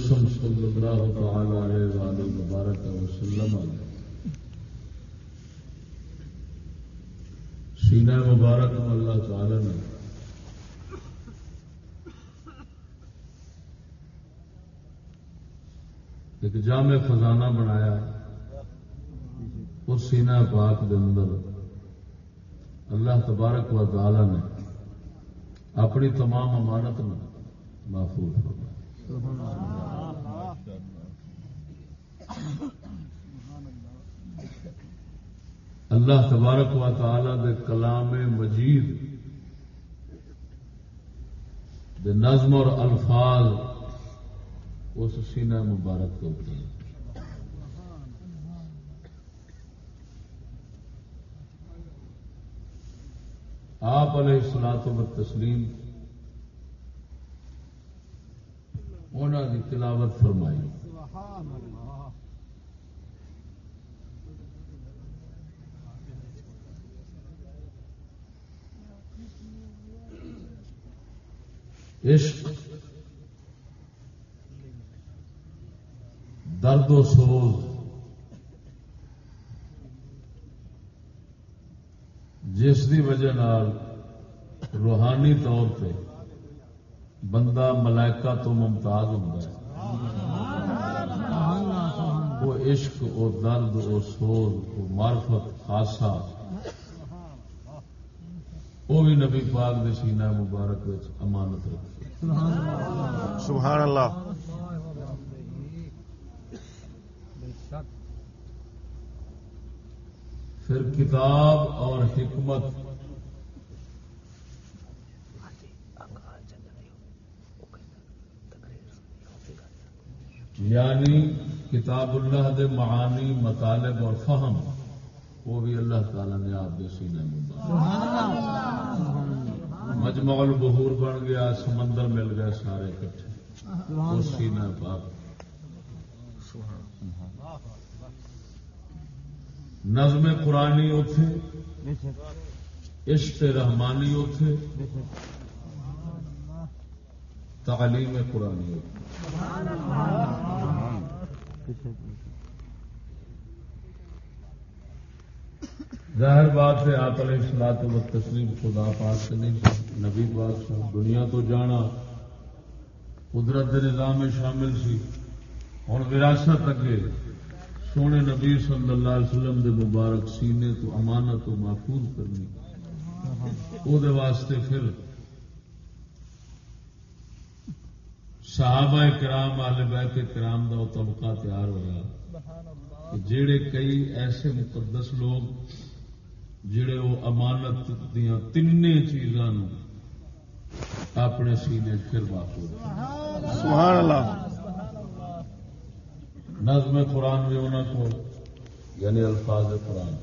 رسم صلی اللہ تعالی علیہ وآلہ مبارک وسلم. سینہ مبارک اللہ تعالی نے ایک جامع خزانہ بنایا اس سینہ پاک دے اندر اللہ تبارک و تعالی نے اپنی تمام امانت میں محفوظ ہو اللہ تبارک و تعالی دے کلام مجید، دے نظم اور الفاظ اس سینہ مبارک کے اوپر آپ علیہ السلاط و تسلیم انہوں کی تلاوت فرمائی۔ عشق درد و سوز جس کی وجہ روحانی طور پہ بندہ ملائکہ تو ممتاز ہوتا ہے۔ وہ عشق وہ درد وہ سوز وہ معرفت خاصا وہ بھی نبی پاک دے سینہ مبارک امانت رکھے۔ سبحان اللہ۔ پھر کتاب اور حکمت یعنی کتاب اللہ دے معانی مطالب اور فہم وہ بھی اللہ تعالی نے آپ کے سینے میں مجمع البحور بن گیا سمندر مل گئے سارے کٹھے وہ سینہ پاک. نظم قرآنی اتے عشق رحمانی اتے تعلیم قرآنی اتے ظاہر بات ہے، آپ علیہ السلاط و تسلیم خدا پاک سے نہیں نبی پاک سے دنیا تو جانا قدرت کے نظام میں شامل سی۔ ہوں وراثت اگے سونے نبی صلی اللہ علیہ وسلم دے مبارک سینے تو امانت و محفوظ کرنی۔ وہ واسطے پھر صحابہ کرام والے بیت کرام وہ طبقہ تیار ہوا جڑے کئی ایسے مقدس لوگ جڑے وہ امانت دیا تین چیزاں اپنے سینے پھر سبحان اللہ۔ نظم قرآن بھی انہوں کو یعنی الفاظ قرآن۔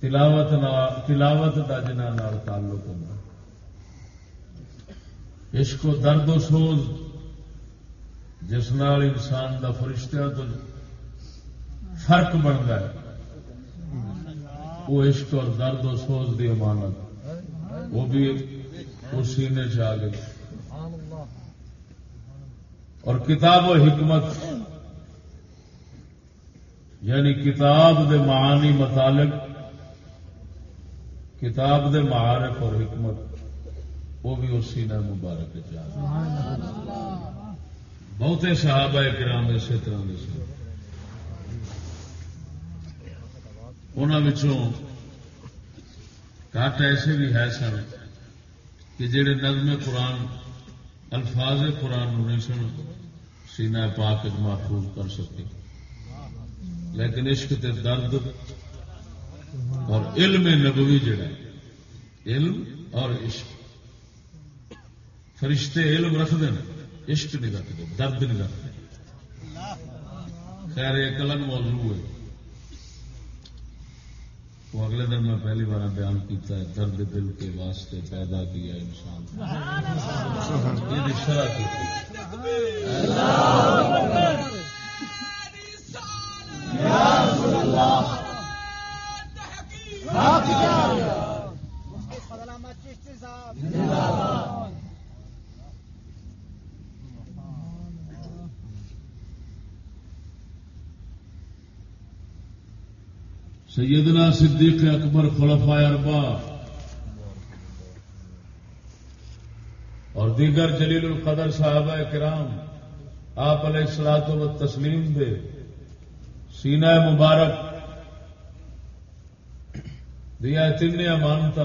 تلاوت تلاوت کا جنہ تعلق ہونا عشق و درد و سوز، جس نال انسان دا فرشتہ تو فرق بنتا ہے۔ وہ عشق اور درد و سوز دی امانت۔ وہ بھی اس سینے سے آ گئی اور کتاب و حکمت یعنی کتاب دے معانی متعلق، کتاب دے معارف اور حکمت۔ وہ بھی اس سینہ مبارک بہتے صحابہ کرام اسی طرح کے سن۔ انہوں کٹ ایسے بھی ہے سن کہ جڑے نظم قرآن الفاظ قرآن نہیں سن سینہ پاک محفوظ کر سکے لیکن عشق تے درد اور علم نبوی جڑا علم اور عشق۔ فرشتے علم رکھتے ہیں عشق نہیں رکھتے درد نہیں رکھتے۔ خیر ایک الگ موضوع ہے۔ وہ اگلے دن میں پہلی بار بیان کیتا ہے درد دل کے واسطے پیدا کیا انسان۔ یہ شرح کی سیدنا صدیق اکبر خلفاء اربا اور دیگر جلیل القدر صحابہ کرام آپ علیہ السلاط و تسلیم دے۔ سینہ مبارک دیا تین امانت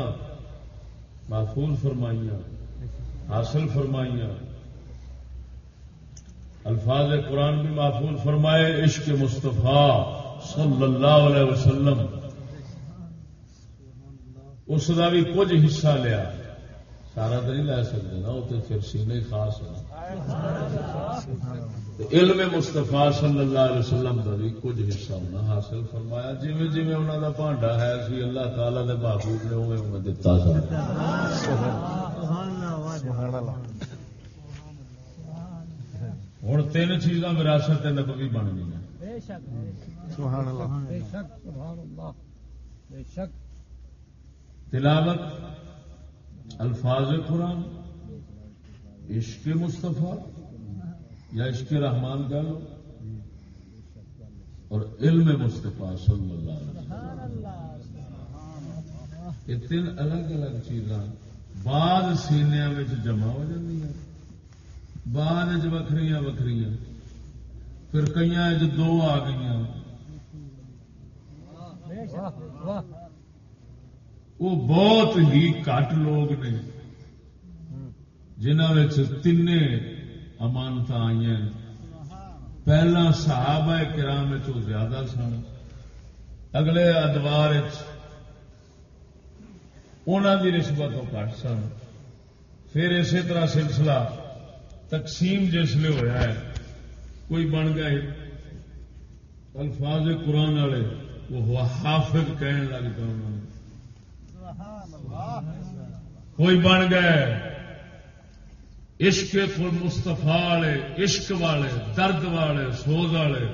محفوظ فرمائیاں، حاصل فرمائیاں۔ الفاظ قرآن بھی محفوظ فرمائے، عشق مصطفیٰ۔ صلی اللہ علیہ وسلم، اس کا بھی کچھ حصہ لیا۔ سارا تو نہیں لے سکتے نا، وہ تو پھر سینے خاص ہے علم مستفا صلی اللہ علیہ وسلم کا بھی کچھ حصہ ہونا حاصل فرمایا۔ جی جی انہوں کا بانڈا ہے سی اللہ تعالی کے محبوب نے اوے اوے دتا ہوں تین چیزاں وراثت نبوی بن گئی تلاوت الفاظ قرآن عشق مصطفیٰ یا عشق رحمان کا لو اور علم مصطفیٰ صلی اللہ علیہ یہ تین الگ الگ چیزاں بعد سینیا جمع ہو جی بعد وکری وکری پھر کئی دو آ گئی وہ بہت ہی کٹ لوگ نے جنہوں تین امانت آئی پہلا صحابہ کرام زیادہ سن۔ اگلے ادوار کی نسبت کٹ سن۔ پھر اسی طرح سلسلہ تقسیم جسے ہوا ہے۔ کوئی بن گئے الفاظ قرآن والے وہ حافظ کہنے لگ نے۔ کوئی بن گئے عشق مستفا والے عشق والے درد والے سوز والے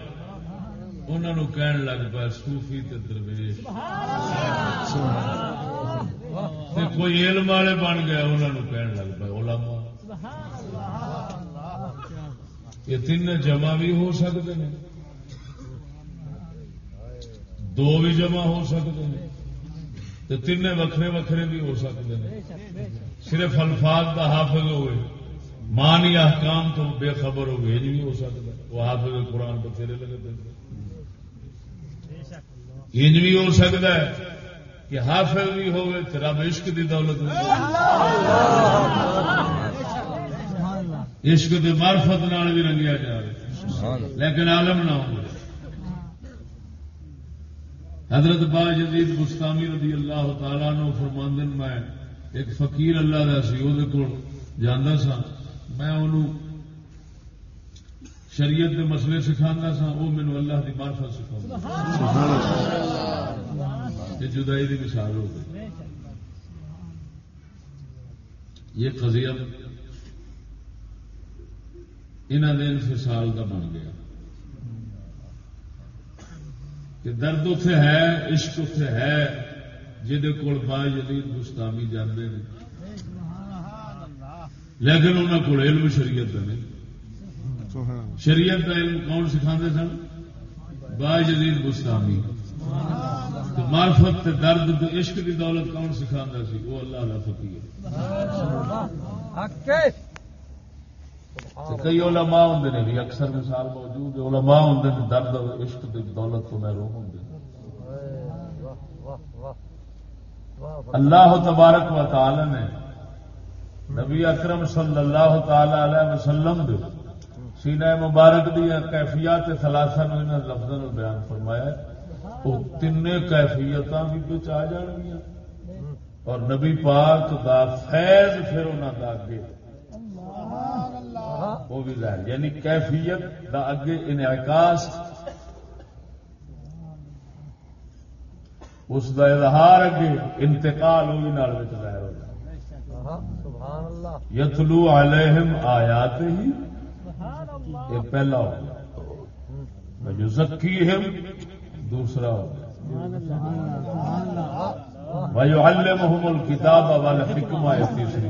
انہوں کہن لگ پا سوفی درویش۔ کوئی علم والے بن گیا انہوں کہن لگ پا علماء۔ یہ تین جمع بھی ہو سکتے ہیں۔ دو بھی جمع ہو سکتے ہیں۔ تو تین وکھرے وکھرے بھی ہو سکتے ہیں۔ صرف الفاظ کا حافظ ہوئے۔ مان یا احکام تو بے خبر ہو گئے بھی ہو سکتا۔ وہ حافظ قرآن کو پھیرے لگے دیں انج بھی ہو سکتا ہے کہ حافظ بھی ہوئے تو رب عشق کی دولت عشق کی مارفت بھی رنگیا جا رہا لیکن عالم نہ ہو۔ حضرت با جدید گستامی رضی اللہ تعالی نو فرماندن میں ایک فقیر اللہ کا سی وہ جانا سا۔ میں انہوں شریعت کے مسئلے سکھا سا وہ مینو اللہ کی مارفت سکھا یہ جدائی کی مثال ہو گئی۔ یہ قضیہ انہوں نے انفصال کا بن گیا کہ درد اتے ہے عشق اتے ہے جہد کول با جدید گستامی جانے لیکن انہوں کو علم شریعت کا نہیں شریعت کا علم کون سکھا سن با جدید گستامی مارفت درد عشق کی دولت کون سکھا سی وہ اللہ اللہ فقیر کئی علماء ہوں نے بھی، اکثر مثال موجود علماء ہوں نے درد عشق کی دولت تو محروم ہوں اللہ تبارک و تعالی نے نبی اکرم صلی اللہ تعالی علیہ وسلم دے سینہ مبارک دیا کیفیات خلاصہ نے لفظ بیان فرمایا وہ تین کیفیت بھی بچ آ جان گیا اور نبی پاک دا فیض پھر انہوں کا اگے۔ وہ بھی ظاہر یعنی کیفیت دا اگے انعکاس. اس دا اظہار اگے انتقال وہ بھی نال ظاہر ہو یتلو علیہم آیات ہی یہ پہلا ہو گیا. جو زکی دوسرا ہو گیا. بھائی الکتاب والے حکم آئے تیسری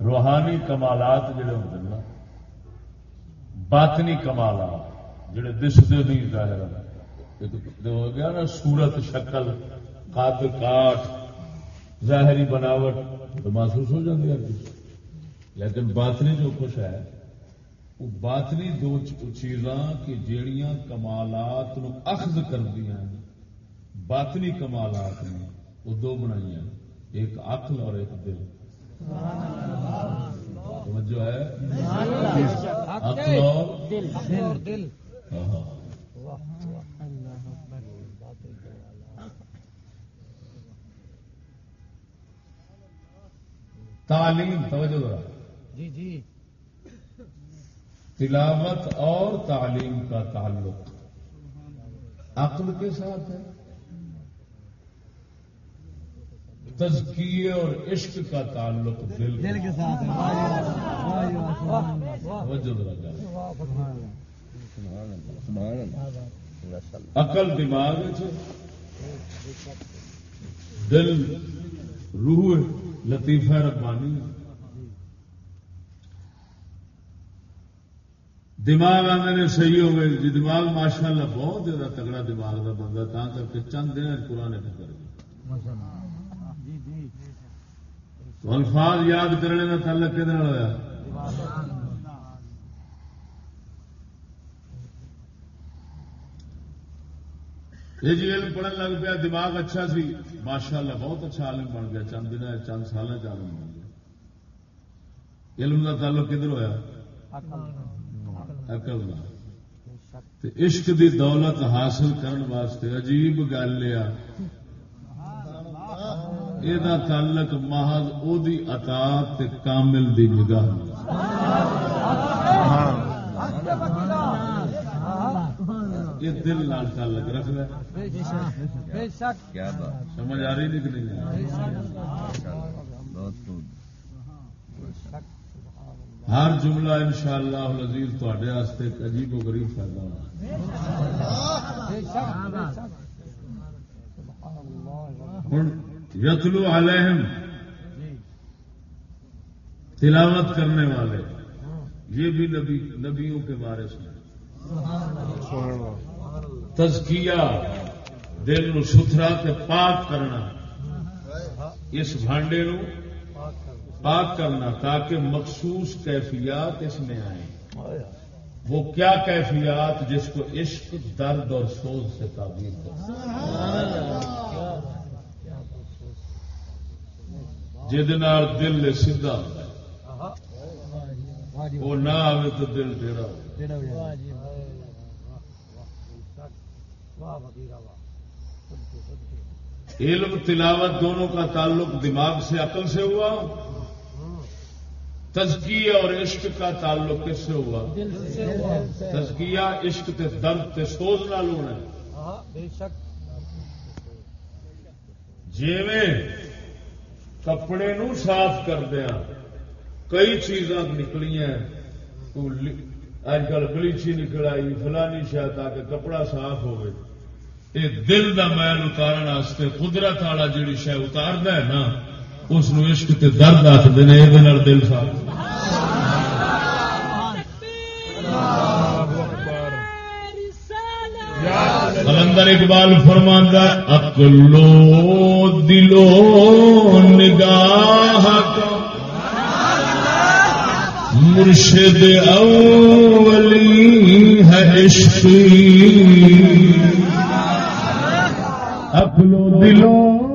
روحانی کمالات جڑے ہوتے ہیں نا، باطنی کمالات جڑے دستے نہیں ظاہر ہو گیا نا، صورت، شکل، قد، کاٹ، ظاہری بناوٹ، تو محسوس ہو جاتی ہے۔ لیکن باطنی جو کچھ ہے، وہ باطنی دو چیزاں کہ جیڑیاں کمالات نو اخذ کر دیا باطنی کمالات نے، وہ دو بنائی ہیں، ایک عقل اور ایک دل۔ جو ہے؟ دل۔ ہاں، ہاں۔ تعلیم توجہ جی جی۔ تلاوت اور تعلیم کا تعلق عقل کے ساتھ ہے۔ تزکیے اور عشق کا تعلق دل دل کے ساتھ۔ عقل دماغ دل روح لطیفہ ربانی دماغ آدھے نے صحیح ہو گئے جی دماغ ماشاء اللہ بہت زیادہ تگڑا دماغ کا بندہ تا کر کے چند دن قرآن فکر گیا جی جی تو الفاظ یاد کرنے کا تعلق کہنے ہوا یہ جی علم پڑھن لگ پیا دماغ اچھا سی ماشاء اللہ بہت اچھا عالم بن گیا چند دن چند سال عالم بن گیا علم کا تعلق کدھر ہوا عقل کا تے عشق دی دولت حاصل کرنے واسطے عجیب گل ہے یہ تعلق محض او دی اطاعت تے کامل دی نگاہ۔ یہ دل نال تعلق بے شک سمجھ آ رہی نہیں کہ نہیں آ رہی؟ ہر جملہ ان شاء اللہ لذیذ تے ایک عجیب و غریب فائدہ ہوں یتلو علیہم، تلاوت کرنے والے۔ یہ بھی نبی نبیوں کے بارے سے تزکیہ، دل نو ستھرا تے پاک کرنا۔ اس بھانڈے نو پاک کرنا تاکہ مخصوص کیفیات اس میں آئیں۔ وہ کیا کیفیات جس کو عشق، درد اور سوز سے تعبیر کرتا جہد دل سیدھا وہ نہ آئے تو دل ڈیرا علم تلاوت دونوں کا تعلق دماغ سے عقل سے ہوا؟ تزکیہ اور عشق کا تعلق کس سے ہوا؟ تزکیہ عشق تے درد تے سوز نہ ہونا ہے۔ بے شک۔ جیویں کپڑے نو صاف کردیا کئی چیزاں نکلیاں۔ اج کل بلیچی نکل آئی، فلانی شاید تاکہ کپڑا صاف ہوئے۔ یہ دل دا میل اتارن واسطے قدرت والا جیڑی شہ اتاردا ہے نا، اس عشق تے درد آخر یہ دل صاف۔ کلندر اقبال فرماندہ اکلو دلو نگاہ۔ مرشد اولی ہے عشق اکلو دلو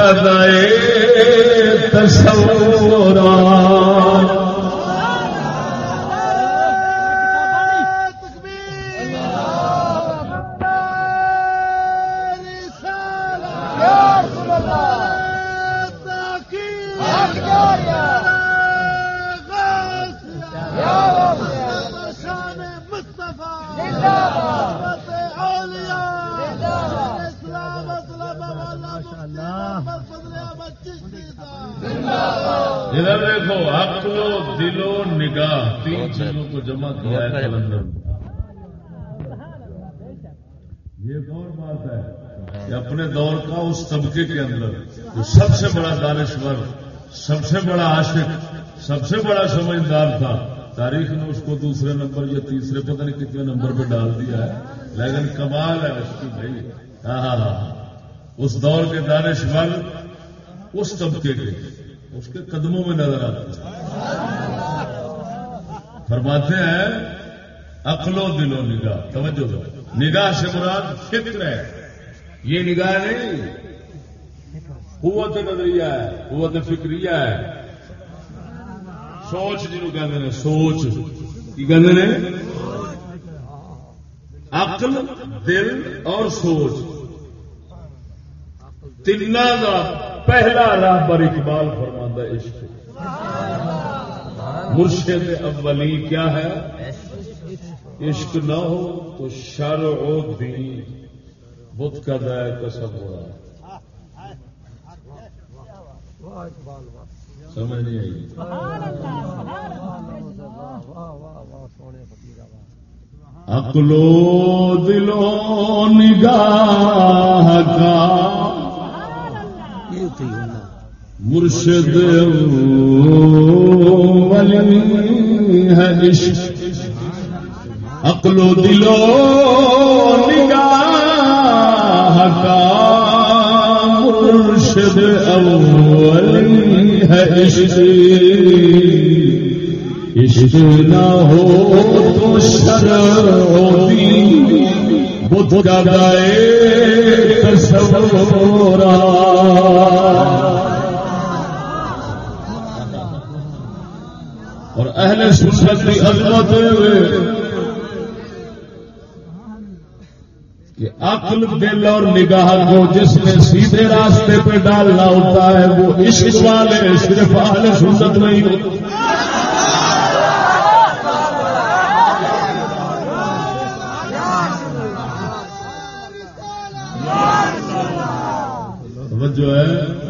بت تصور نمبر پتہ نہیں کتنے نمبر پہ ڈال دیا ہے، لیکن کمال ہے اس کی بھائی۔ ہاں ہاں ہاں, ہاں۔ اس دور کے دانشور اس طبقے کے، اس کے قدموں میں نظر آتے ہیں۔ فرماتے ہیں، عقل و دل و نگاہ۔ توجہ دو نگاہ سے مراد فکر ہے۔ یہ نگاہ نہیں، قوت نظریہ ہے، قوت فکریہ ہے۔ سوچ جنہوں کہتے ہیں سوچ۔ کی کہتے ہیں عقل دل اور سوچ۔ تین کا پہلا راہ پر اقبال فرماندہ عشق۔ مرشد اولی کیا ہے؟ عشق نہ ہو تو شر و دین۔ بت کا دائر کسب ہو رہا۔ سمجھ نہیں آئی واہ واہ واہ سونے فقیرہ واہ عقلو دلو نگاہ کا مرشد ولی ہے عشق۔ عقل و دلو نگاہ کا مرشد اولی ہے عشق۔ عشق نہ ہو تو شروعی بدھ کا تصورا اور اہل سنت کی عظمت کہ عقل، دل اور نگاہ کو جس نے سیدھے راستے پہ ڈالنا ہوتا ہے، وہ عشق والے، صرف اہل سنت نہیں۔ ہوتے توجہ ہے۔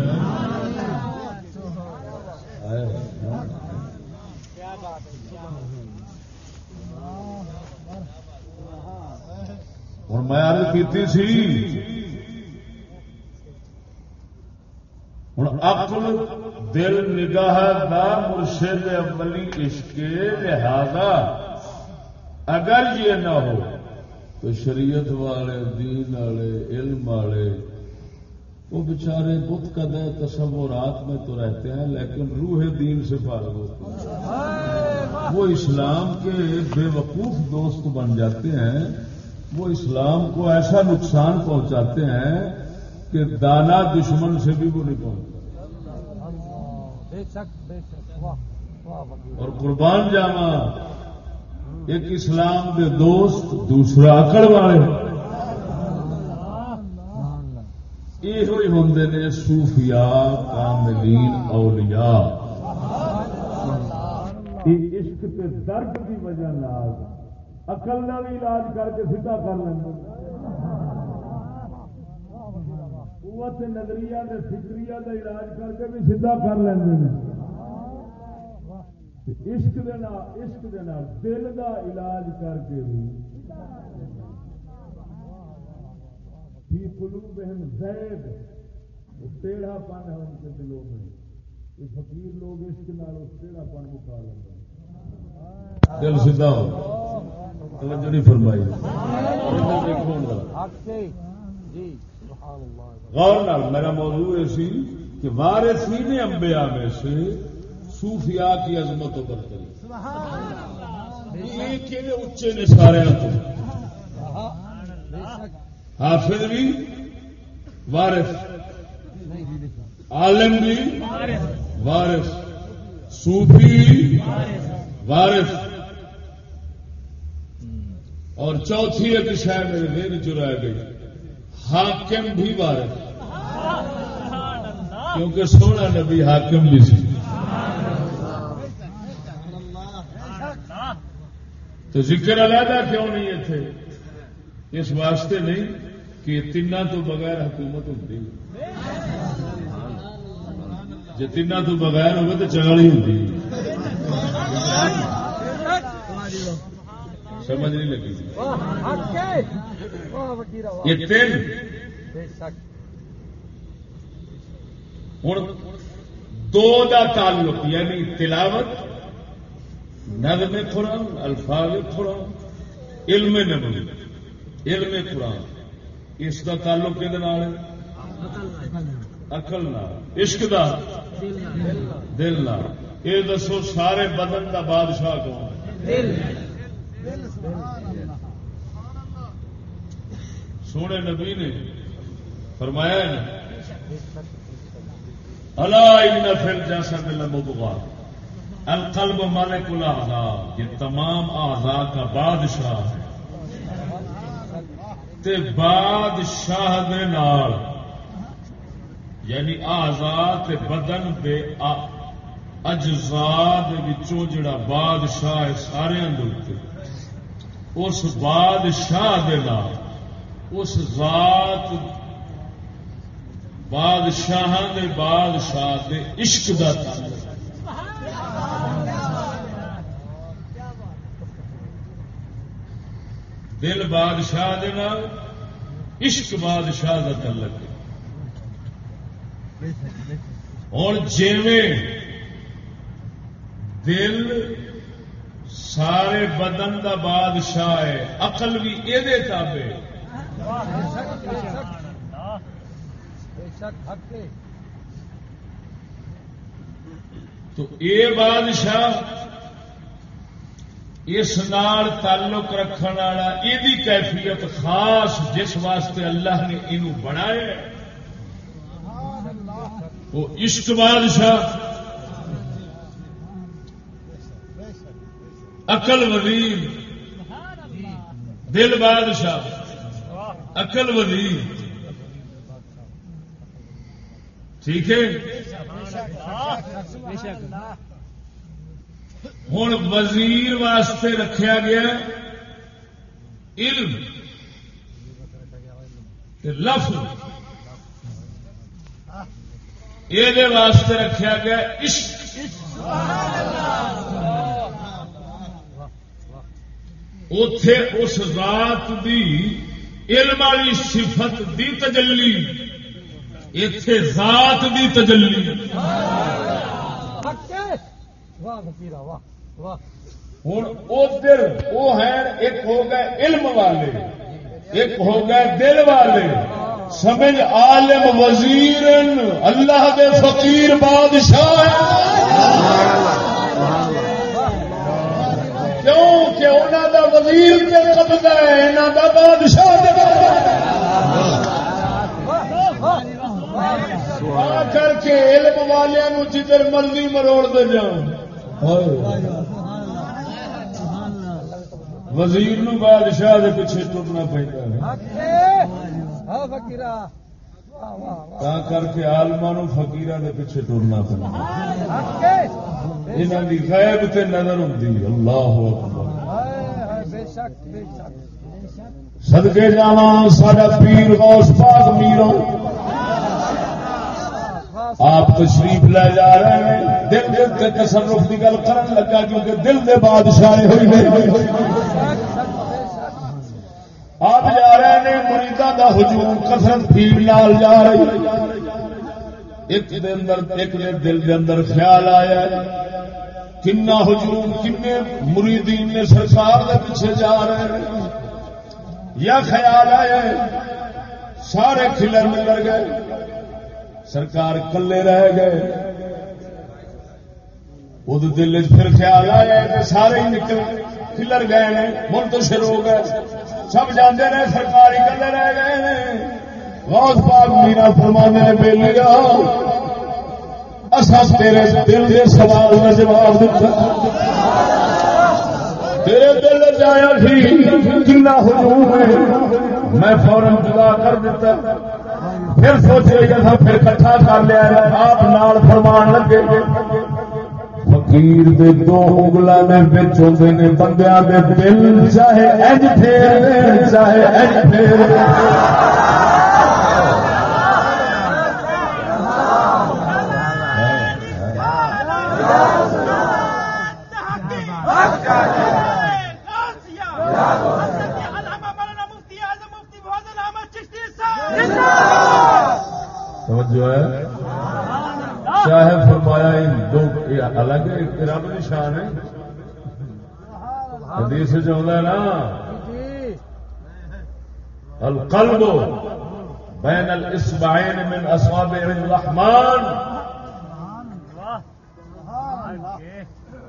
ہوں میں عرض کی سی ہوں عقل دل نگاہ دا مرشد عملی عشق لہذا اگر یہ نہ ہو، تو شریعت والے، دین والے، علم والے وہ بیچارے بت قدر تصورات میں تو رہتے ہیں لیکن روح دین سے فارغ ہوتے ہیں۔ وہ اسلام کے بے وقوف دوست بن جاتے ہیں وہ اسلام کو ایسا نقصان پہنچاتے ہیں کہ دانا دشمن سے بھی وہ نہیں پہنچتا۔ اور قربان جانا ایک اسلام کے دوست دوسرا اکڑ والے۔ یہ ہوں نے صوفیاء کاملین اولیاء عشق کے درد کی وجہ نال اقل کا بھی علاج کر کے سیدھا کر لیں قوت نظریہ کے فکریہ کا علاج کر کے بھی سیدھا کر لیں عشق دے نال عشق دے نال دل دا علاج کر کے بھی فی قلوبہم زید وہ ٹیڑھا پن ہے ان کے دلوں میں۔ یہ فقیر لوگ عشق نال اس ٹیڑھا پن مکا لیتے ہیں۔ دل سیدھا ہو۔ توجہ نہیں فرمائی۔ جی غور نال میرا موضوع یہ سی کہ وارثین انبیاء میں سے صوفیاء کی عظمت و برتری یہ اچے نے سارے بے شک۔ حافظ بھی، وارث، عالم بھی، وارث، صوفی وارث۔ اور چوتھی ایک شاید میرے دین چرا گئی، حاکم بھی وارث۔ کیونکہ سونا نبی حاکم بھی سی۔ تو ذکر علیحدہ کیوں نہیں تھے؟ اس واسطے نہیں۔ کہ تین تو بغیر حکومت ہوتی جی تین تو بغیر ہوگی تو چل ہی ہوتی سمجھ نہیں لگی جی۔ یہ تین۔ ہوں دو دا تعلق یعنی تلاوت، نظم تھوڑا الفاظ تھوڑا علم نبوی، علم تھوڑا اس کا تعلق کہ اقل عشق دا؟ دل نال۔ یہ دسو سارے بدن دا بادشاہ کون سونے نبی نے فرمایا اللہ پھر جیسا دل مبغا القلب مالک الاعضاء یہ تمام اعضاء کا بادشاہ ہے۔ تے بادشاہ دے نال یعنی اعضاء تے بدن دے آ- اجزاء دے وچوں جڑا بادشاہ ہے سارے اندر اس بادشاہ دے نال، اس ذات بادشاہ دے بادشاہ دے عشق دا تعلق۔ دل بادشاہ دے نال، عشق بادشاہ دا تعلق ہے۔ اور جیویں دل سارے بدن دا بادشاہ ہے، عقل بھی یہ تابے تو اے بادشاہ اس نال تعلق رکھنے والا یہ کیفیت خاص جس واسطے اللہ نے یہ بنایا وہ عشق بادشاہ بے عقل وزیر دل بادشاہ، عقل وزیر ٹھیک ہے؟ ہوں وزیر واسطے رکھا گیا علم لفظ۔ یہ واسطے رکھا گیا عشق۔ اتے اس رات دی علم والی صفت دی تجلی۔ اتے ذات دی تجلی۔ واہ فقیر واہ واہ ہوں ادھر وہ ہے ایک ہو گئے علم والے، ایک ہو گئے دل والے۔ سمجھ عالم وزیر اللہ دے فقیر بادشاہ کیوں کہ انہوں دا وزیر تے قبضہ ہے انہوں دا بادشاہ تے قبضہ ہے۔ کر کے علم والوں جدھر مرضی مروڑ دے جان۔ وزیر نو بادشاہ دے پیچھے ٹرنا پہنتا ہے۔ کر کے آلما نو فقیرہ دے پیچھے ٹرنا پہنتا حق کی غیب تے نظر ہوتی اللہ اکبر۔ ہائے ہائے صدقے پیر غوث پاک میروں آپ تشریف لے جا رہے ہیں۔ دل دل کے تصرف کی گل کرن لگا کیونکہ دل دے بادشاہ ہوئی ہوئی آپ جا رہے ہیں مریدا دا ہجوم، کثرت بھیڑ نال جا رہی۔ ایک دے اندر، ایک دے دل دے اندر خیال آیا کنا ہجوم، کنے مریدین نے سرکار دے پیچھے جا رہے ہیں۔ یا خیال آیا سارے کھلر ملر گئے۔ سرکار کلے رہ گئے۔ وہ دل پھر خیال آیا کہ سارے ہی نکل کلر گئے ہیں منتشر ہو گئے۔ سب جانے رہے سرکاری کلے رہ گئے ہیں۔ غوث پاک میرا فرمانے نے بے لیا اصا تیرے دل کے سوال کا جواب دیتا تیرے دل جایا سی کنا ہجوم ہے میں فورن دعا کر دیتا پھر سوچ کہ تھا پھر کٹھا کر لیا آپ نال فرمان لگے۔ فقیر دے دو اگلا میں بچ ہوتے نے بندیاں دے دل چاہے اج پھیر، چاہے اج پھیر۔ کہ رب نشان ہے۔ حدیث چاہتا ہے نا۔ القلب بین الاسبعین من اصابع الرحمن۔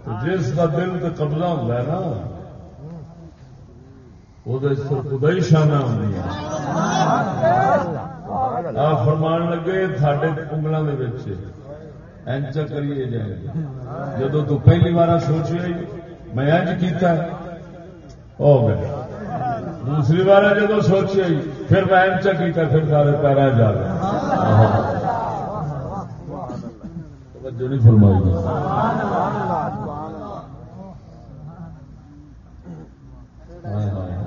تو جس کا دل تے قبضہ ہوتا ہے نا وہ خدا ہی شانہ ہے آپ فرمان لگے تھاڈے انگلوں کے انچ کریے جائے جدو تو پہلی بار سوچیا ہی میں انج کیتا ہے۔ ہو گیا دوسری بار جدو سوچیا ہی پھر میں انچ کیتا پھر سارے پیرا جا گئے۔ توجہ نہیں فرمائی۔ ہائے ہائے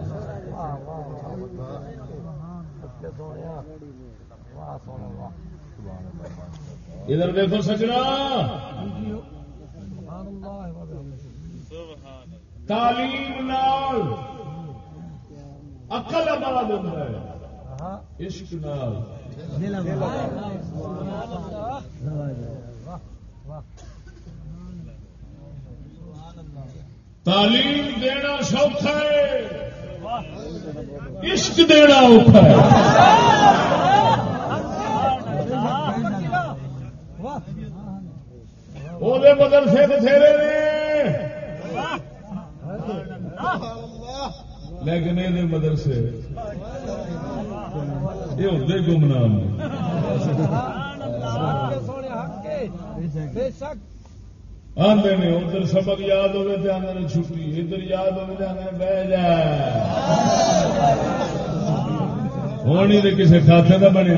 ادھر دیکھو سجنا۔ تعلیم نال اقل آباد ہوتا ہے۔ عشق نال۔ تعلیم دینا سوکھا ہے۔ عشق دینا اوکھا ہے۔ وہ مدرسے بتھیرے نے لیکن یہ مدرسے یہ ہوتے گمنام آدھے نے ادھر سبق یاد ہوئے تو آدھے نے چھٹی ادھر یاد ہوئے تو آدھے بہ جا ہونی تو کسی کھاتے کا بنے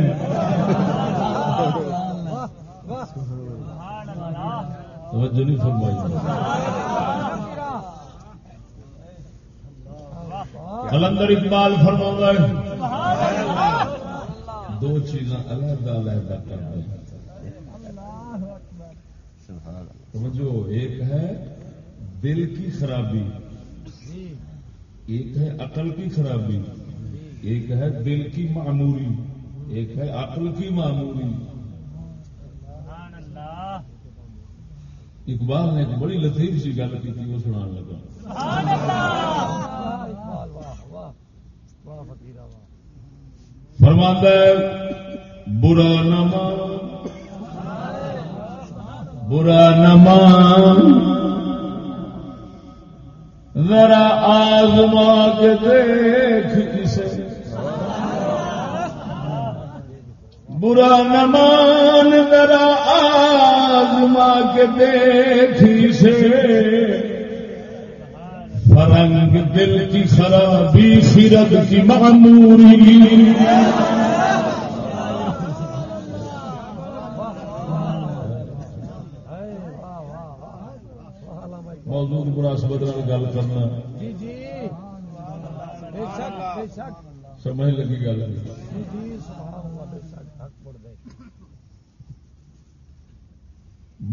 توجہ نہیں فرمائی۔ کلندر اقبال فرما دو چیزاں علیحدہ علیحدہ کرتے ہیں سمجھو ایک ہے دل کی خرابی، ایک ہے عقل کی خرابی، ایک ہے دل کی معمولی ایک ہے عقل کی معمولی اقبال نے ایک بڑی لطیف سی گل کی وہ سنا لگا۔ فرماتا ہے، برا نما برا نما ذرا آزما کے دیکھ اسے برا نمان ذرا آزما کے دیکھ اسے فرنگ دل کی خرابی خرد کی معموری۔ موضوع مناسبت گل کرنا۔ جی جی۔ سمجھ لگی گل جی جی سبحان اللہ بے شک حق پڑ گئے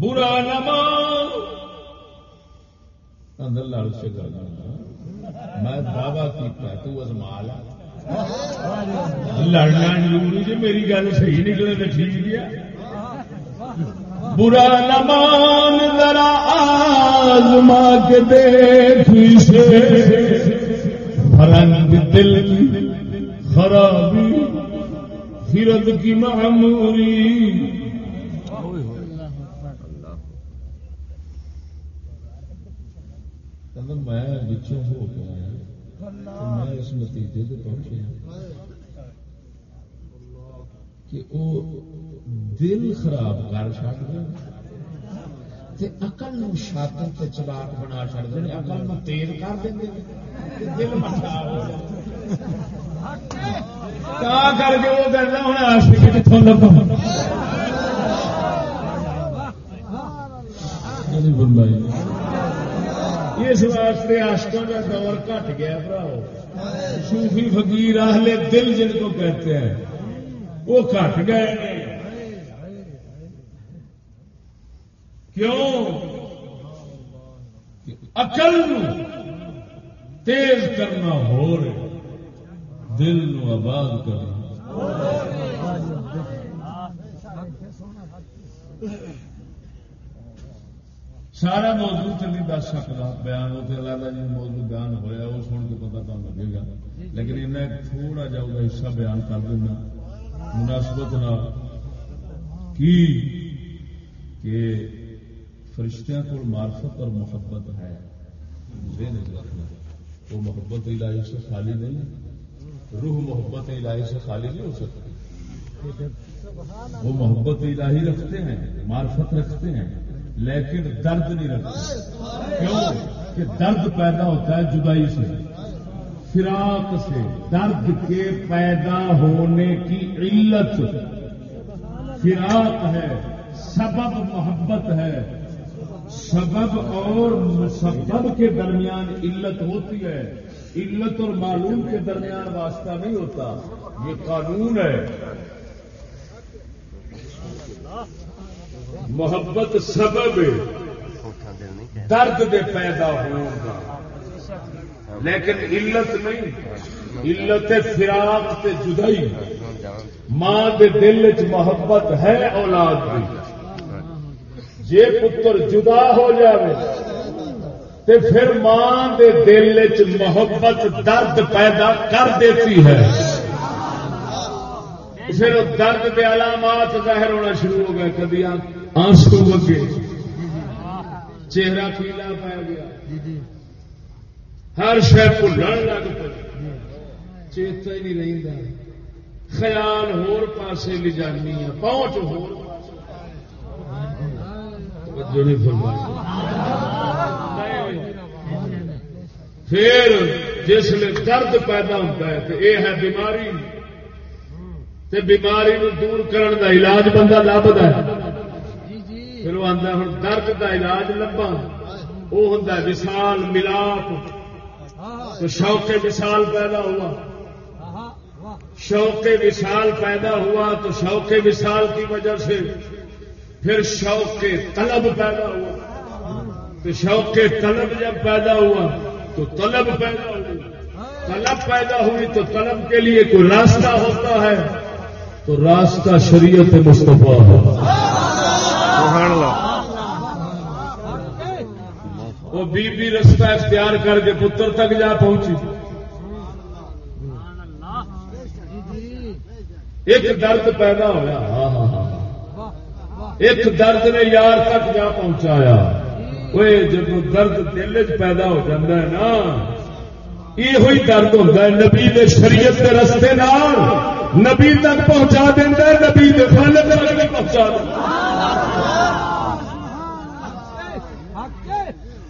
برا نما اندر لڑ سے کرنا۔ میں دعوی کیتا تو ازمال لڑنا ضروری جی میری گل صحیح نکلے تو ٹھیک گیا برا نمان ذرا آزما کے دیکھ سے فرنگ دل کی خرابی، خرد کی معموری میں بچوں ہو گیا تو میں اس نتیجے سے پہنچے کہ وہ دل خراب کر چڑ اقل شاطر تے چلاک بنا چڑ دیں اقل نو تیز کر دیں دل مٹا ہو تا کر کے وہ کہنا ہوں عاشق کتوں لبا یعنی نہیں اس واسطے آشکوں کا دور گھٹ گیا براؤ صوفی فقیر اہل دل جن کو کہتے ہیں وہ گھٹ گئے کیوں اقل تیز کرنا ہو رہے دل نو آباد کرنا سارا موضوع تو نہیں دس سکتا بیان وہ تو اللہ جی موضوع بیان ہوا وہ سن کے پتا تم لگے گا۔ لیکن انہیں تھوڑا جا حصہ بیان کر دینا۔ مناسبت نہ کی؟ کہ فرشتیاں کو معرفت اور محبت ہے۔ وہ محبت الہی سے خالی نہیں روح محبت الہی سے خالی نہیں ہو سکتی۔ وہ محبت الہی رکھتے ہیں، معرفت رکھتے ہیں۔ لیکن درد نہیں رکھتے کیوں؟ کہ درد پیدا ہوتا ہے جدائی سے۔ فراق سے۔ درد کے پیدا ہونے کی علت۔ فراق ہے۔ سبب محبت ہے۔ سبب اور مسبب کے درمیان علت ہوتی ہے۔ علت اور معلوم کے درمیان واسطہ نہیں ہوتا۔ یہ قانون ہے۔ محبت سبب درد دے پیدا ہوگا۔ لیکن علت نہیں۔ علت فراق تے جدائی۔ ماں دے دل چ محبت ہے اولاد کی جے پتر جدا ہو جاوے تے پھر ماں دے دل چ محبت درد پیدا کر دیتی ہے۔ پھر درد کے علامات ظاہر ہونا شروع ہو گئے۔ کدی آنسو بگے چہرہ پیلا پی گیا۔ ہر شہ بھولن لگ پہ چیتا ہی نہیں رہتا خیال ہور پاسے لے جانی ہے پہنچ ہور پھر جس میں درد پیدا ہوتا ہے تو یہ ہے بیماری۔ تے بیماری نو دور کرن دا علاج بندہ لبدا ہے۔ پھر وہ آتا ہوں درد دا علاج لبا وہ ہوں وسال ملاپ تو شوق وسال پیدا ہوا شوق وسال پیدا ہوا تو شوق وسال کی وجہ سے پھر شوق طلب پیدا ہوا تو شوق طلب جب پیدا ہوا تو طلب پیدا ہوئی طلب پیدا ہوئی تو طلب کے لیے کوئی راستہ ہوتا ہے تو راستہ شریعت مصطفیٰ ہے وہ بی بی رستہ اختیار کر کے پتر تک جا پہنچی۔ ایک درد پیدا ہوا ہاں، ہاں، ہاں، ایک درد نے یار تک جا پہنچایا۔ وہ جب درد دل چ پیدا ہو جاتا ہے نا یہ درد ہوتا ہے۔ نبی نے شریعت کے رستے نبی تک پہنچا دینا نبی کے فل تک پہنچا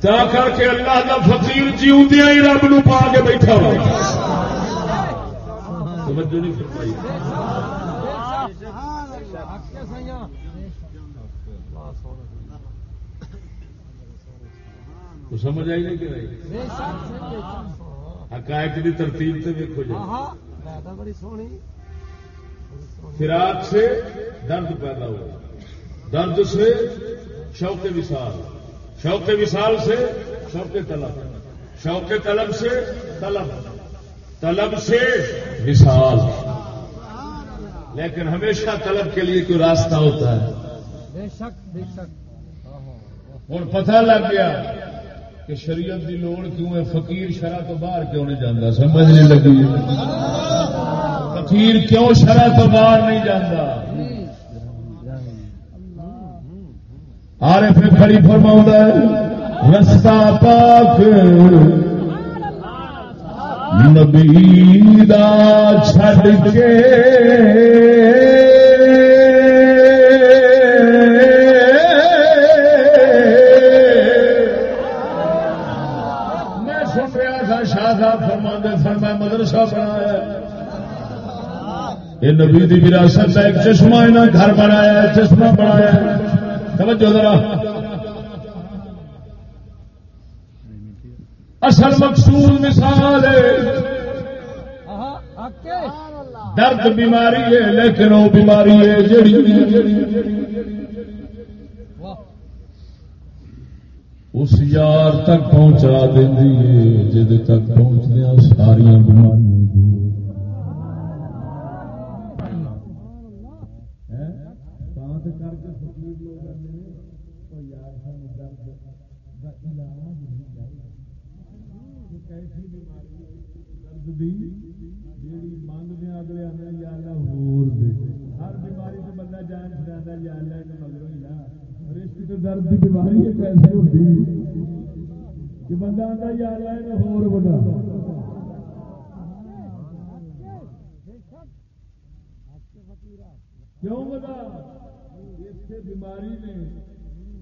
تا کر کے اللہ کا فقیر جیوندیا ہی رب نو پا کے بیٹھا ہوا۔ توجہ نہیں فرمائی۔ تو سمجھ آئی نہیں کہ حقائق کی ترتیب سے ویکو جی۔ فراق سے درد پیدا ہوا۔ درد سے شوق وصال۔ شوق وصال سے شوق طلب۔ شوق طلب سے طلب۔ طلب سے وصال۔ لیکن ہمیشہ طلب کے لیے کوئی راستہ ہوتا ہے۔ بے شک بے شک۔ ہوں پتہ لگ گیا کہ شریعت کی لوڑ کیوں ہے؟ فقیر شرح تو باہر کیوں نہیں جانا سمجھ نہیں لگی۔ فقیر کیوں شرح تو باہر نہیں جانا آر پھر کھڑی فرما رستہ پاک۔ نبی دا چھڈ کے۔ میں تھا، شاہ فرما مدرسہ بنایا یہ نبی دی وراثت کا ایک چشمہ انہیں گھر بنایا چشمہ بنایا توجہ ذرا۔ اصل مقصود مثال ہے۔ درد بیماری ہے لیکن وہ بیماری ہے جڑی۔ اس یار تک پہنچا دینی ہے جہد تک پہنچدیا ساریا بیماریاں۔ کہ ہور کیوں بتا اتنے بیماری نے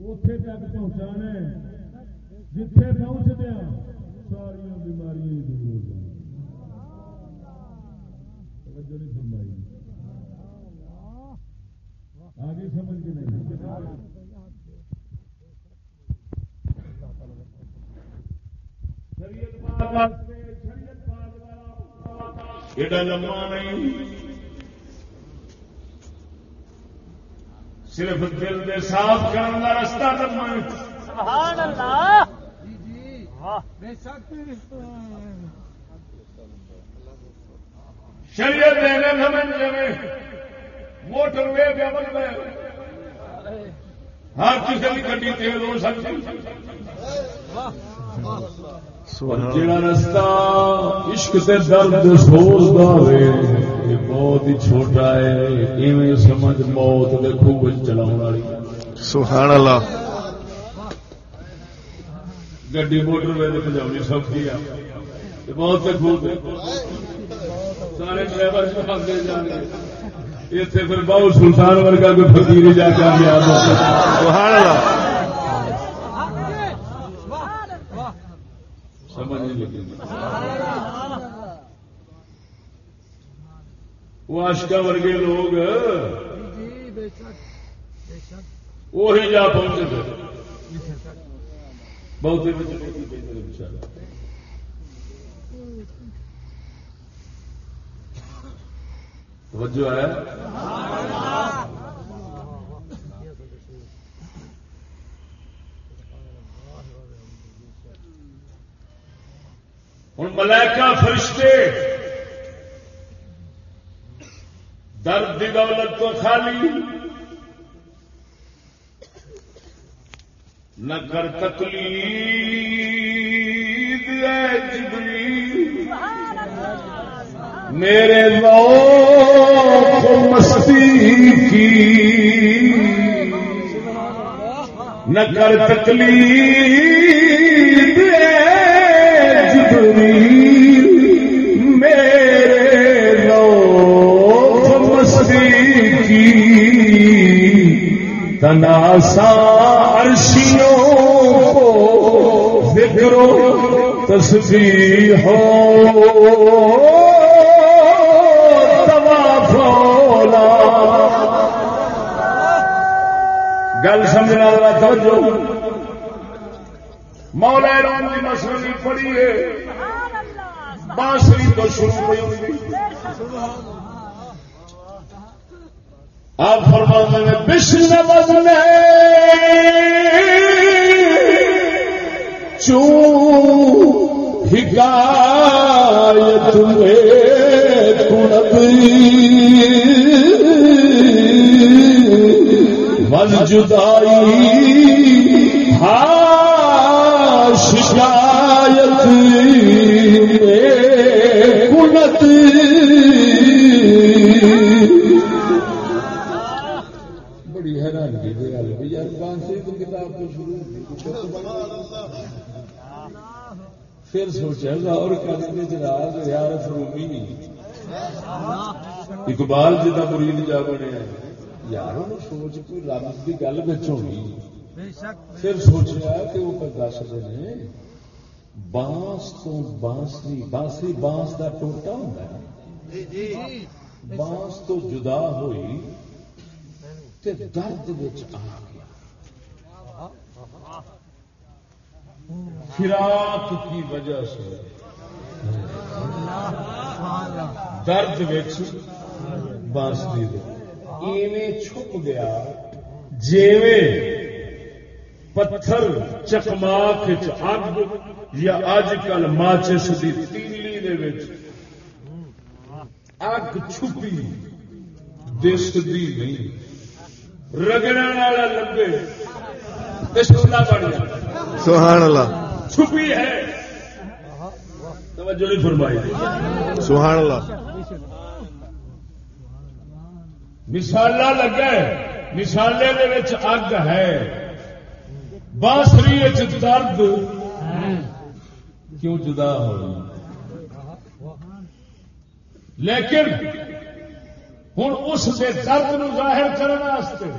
اتے تک پہنچانا جتھے پہنچ دیا ساریا بیماریاں دور ہو جائیں توجہ نہیں فرمائی۔ آگے سمجھ کے نہیں۔ ایڈا لمبا نہیں صرف دل دے صاف کرنے کا رستہ لمبا ہے سبحان اللہ بے شک شریعت دینے سمجھ جائے موٹر وے پہ بن گئے ہر کسی کی گڈی تیل ہو سکتی جڑا رستہ عشق تے درد سوز دا یہ بہت ہی چھوٹا ہے ایویں سمجھ موت دے خوب چلاؤ والی۔ سبحان اللہ۔ گڈی موٹر وے پجاونی سوکھی آ بہت سے خوب سارے ڈرائیور چاہتے جان گے اتنے پھر بہو سلطان ورگا کوئی فقیر جا کے یاد ہوتا سبحان اللہ۔ سمجھ نہیں لگی وہ آشکا ورگے لوگ جی وہی جا پہنچے تھے۔ بہت ہی توجہ ہے؟ ہوں ملائکہ فرشتے درد دی دولت کو خالی نہ کر تکلید اے میرے لوگ مستی کی۔ نہ کر تکلید تناسا عرشیوں کو ذکر تسبیح ہو گل سمجھنا والا توجہ۔ مولا رام کی مسئلہ پڑی ہے۔ بانسری تو شروع ہوئی ہوئی۔ آپ فرماتے ہیں بشن بدلے۔ چو حکایت میں کنب ول جدائی ہاں شکایت میں کنت تو شروع پھر سوچا غور کرنے جناب یار فرومی اقبال جی کا مرید جا بنے یار سوچ کوئی رب کی گل بچ ہونی پھر سوچا کہ وہ پر دس رہے ہیں بانس تو بانسری بانسری بانس کا ٹوٹا ہوتا ہے۔ بانس تو جدا ہوئی تے درد وچ آ فراق کی وجہ سے۔ درد وچ بانسری دے ایویں چھپ گیا جیویں پتھر چکماک اگ یا اج کل ماچس دی تیلی اگ چھپی دس دی نہیں۔ رگڑ والا لگے تے بن جائے سبحان اللہ۔ چھپی ہے۔ توجہ نہیں فرمائی۔ سبحان اللہ۔ مثالا لگا ہے۔ مثالے دے وچ اگ ہے۔ بانسری وچ درد۔ کیوں جدا ہو لیکن ہوں اس کے درد نو ظاہر کرنے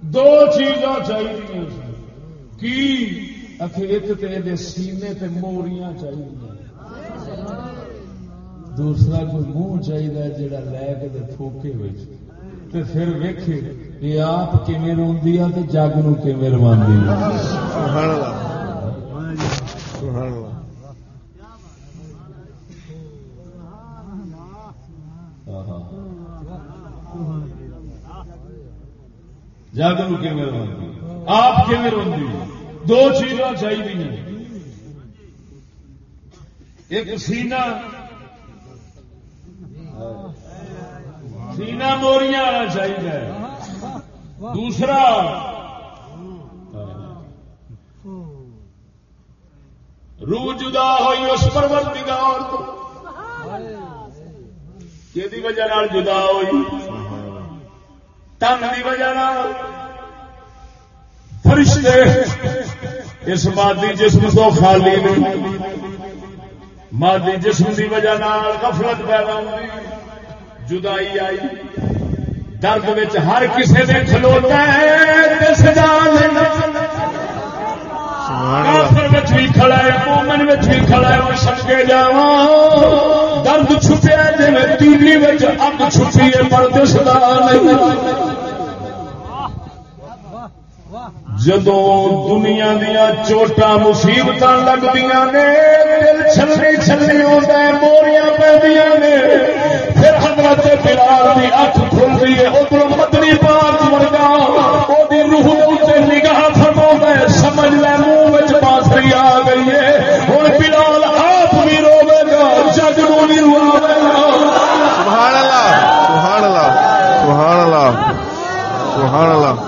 دو چیزاں چاہیے کی سینے تے موریاں چاہیے دوسرا کوئی منہ چاہیے جڑا لے کے تھوکے بچ تے پھر ویکھے یہ آپ کیویں روندی ہے تے جگ نو کیویں رواندی ہے سبحان اللہ سبحان اللہ جگ نو کیویں رواندی آپ کیویں روندی؟ دو چیزاں چاہیے ایک سینہ۔ سینہ موریاں والا چاہیے دوسرا۔ روح جدا ہوئی اس پروردگار تو۔ کہ وجہ جدا ہوئی؟ تن کی وجہ فرشتے اس مادی جسم تو خالی نہیں۔ مادی جسم کی وجہ نال غفلت پیدا ہوئی۔ جدائی آئی۔ درد وچ ہر کسی نے کھلوتا ہے۔ سجا لینا۔ سبحان اللہ۔ کافر وچ بھی کھڑا ہے مومن وچ بھی کھڑا ہے وہ سمجھے جاواں۔ درد چھپیا جے تیلی وچ اگ چھپی ہے پر دسدا نہیں جدو دنیا دیا چوٹا مصیبت لگتی نے، دل چھلنی چھلنی ہوتا ہے، موریاں پہ نے۔ پھر حضرت بلال کی اکھ کھلتی ہے، ادھر مدنی پاک ورگا وہ روح اتنے نگاہ فرما ہے، سمجھ لے، منہ بانسری آ گئی ہے۔ ہوں بلال آپ بھی روے گا، جگ نو بھی رواوے گا۔ سبحان اللہ سبحان اللہ سبحان اللہ سبحان اللہ۔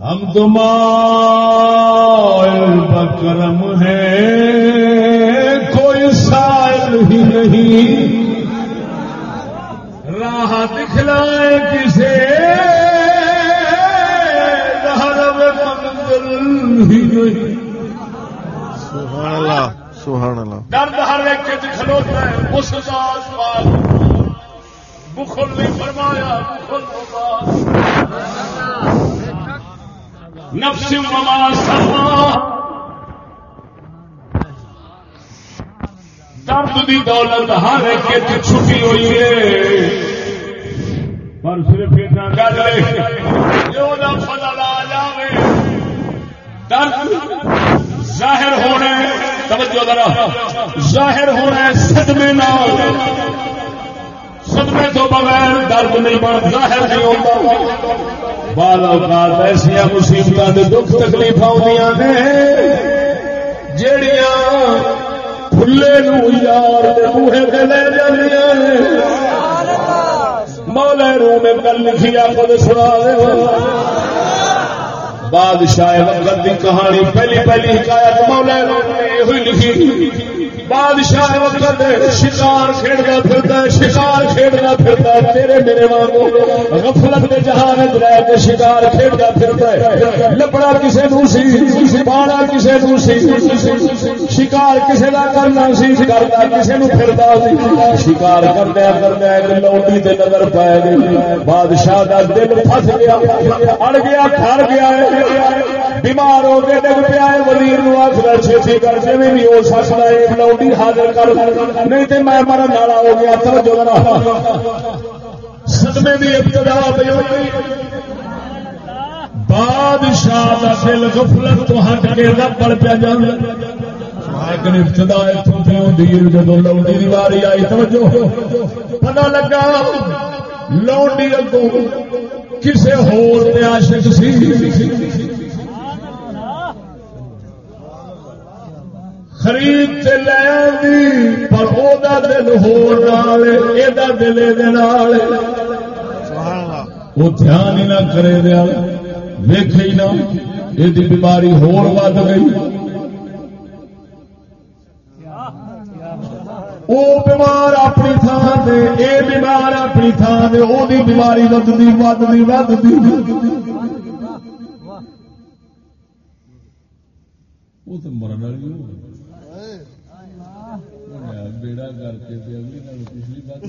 ہم تو مائل بکرم ہے کوئی سائل ہی نہیں۔ راہ دکھلائے کسے ہی نہیں۔ سبحان اللہ سبحان اللہ۔ درد ہر ایک کے کھلوتا ہے۔ اس ذات پاک۔ بخل نہیں فرمایا بخل نفس مما سما درد دی دولت ہر ایک چھٹی ہوئی ہے۔ پر صرف اتنا گل جو نہ فضل آ جاوے۔ درد ظاہر ہونا ہے۔ توجہ ذرا۔ ظاہر ہونا ہے صدمے نال۔ صدمے تو بغیر درد نہیں بن ظاہر نہیں ہوتا۔ بعض اوقات ایسیا مصیبت کے دکھ تکلیف آدیاں نے جڑیاں کھلے نو یار دے بوہے تے لے جاندیاں نے۔ مولا روح میں گل لکھی آپ سنا دے۔ بادشاہ وقت کی کہانی، پہلی پہلی حکایت مولا روح نے یہ لکھی۔ بادشاہ وقت شکار کھیڑتا پھرتا ہے، شکار کھیڑتا پھرتا ہے، تیرے میرے وانگو غفلت کے جہان رہ کے شکار کھیڑتا پھرتا ہے۔ لبڑا کسے نو سی پانا کسے نو سی، شکار کسی کا کرنا سی کرتا کسی نو پھردا سی۔ شکار کردیا کردیا ایک لوڈی تے نظر پی گئی بادشاہ دا دل پھس گیا، اڑ گیا کھڑ گیا بیمار ہو کے ڈگ پیا ہے، وزیر نو آخر چھتی کر کے بھی ہو سکتا ہے لوڈی حاضر کر نہیں تو میں مرن والا ہو گیا۔ توجہ ذرا۔ صدمے دی ابتدا پہ ہوئی۔ بادشاہ کا دل غفلت تو ہٹ کے ربڑ پہ جانا لیکن ابتدا اتوں پہ ہے لوڈی واری آئی۔ توجہ۔ پتا لگا لوڈی اگوں کسے ہور تے عاشق سی۔ خرید تے لے آندی پر او دا دل ہور نال اے دا دل اے دے نال سبحان اللہ۔ وہ دھیان ہی نہ کرے دیا ویکھے ہی نہ یہ بیماری ہور ود گئی۔ وہ بیمار اپنی تھان سے اے بیمار اپنی تھان سے وہ بیماری ودتی ودتی ودتی وہ تو مرن والی بیڑا کر کے اگلی گل پچھلی بات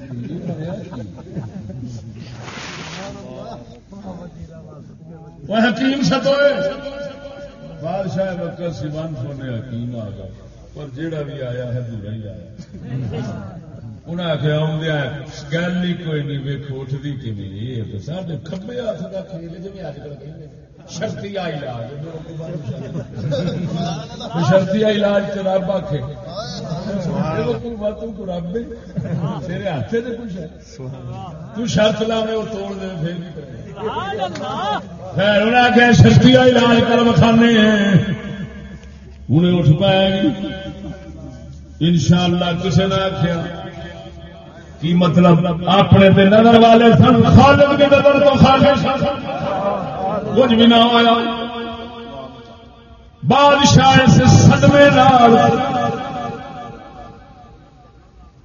وہ حکیم ستوئے بادشاہ بکر سیوان سونے حکیم آ گیا پر جیڑا بھی آیا ہے برا ہی آیا۔ انہیں آخیا آدھا گل ہی کوئی نہیں ویکو اٹھتی کمی سارے کبے ہاتھ کا کھیل جی اج کل شرطی علاج. شرطی علاج تو رب آخے رب تیرے ہاتھ سے کچھ تو شرط لاوے وہ توڑ دے پھر بھی خیر انہیں آخیا شرطی علاج کر مکھانے انہیں اٹھ گی۔ ان شاء اللہ کسی نے آخیا کی مطلب؟ اپنے نظر والے سن خالد کے نظر تو خالد کچھ بھی نہ ہوا بادشاہ سے سدمے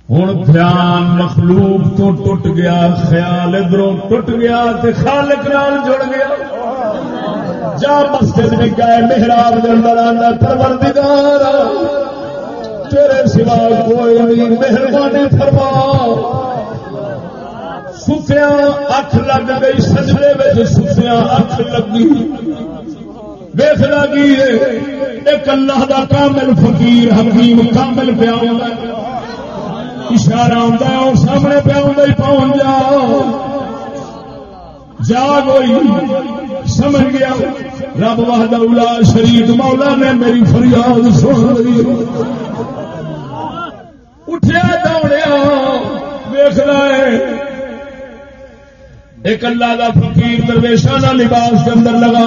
ہوں دھیان مخلوق تو ٹوٹ گیا، خیال ادھروں ٹوٹ گیا تے خالق نال جڑ گیا۔ جا مسجد میں گئے، محراب کے اندر آنا پروردگار۔ تیرے سوا کوئی نہیں، مہربانی فرما۔ ستیا اکھ لگ گئی سجدے ستیا اکھ لگی۔ ویخ لگی ایک اللہ دا کامل فقیر حکیم کامل پیا اشارہ آتا ہے، اور سامنے پیا ہی پہنچ جا۔ جا گئی سمجھ گیا۔ رب واہدہ الا شریف مولا نے میری فریاد سن لی۔ اٹھیا دوڑیا ویخنا ہے ایک اللہ کا فقیر درویشانہ لباس کے اندر لگا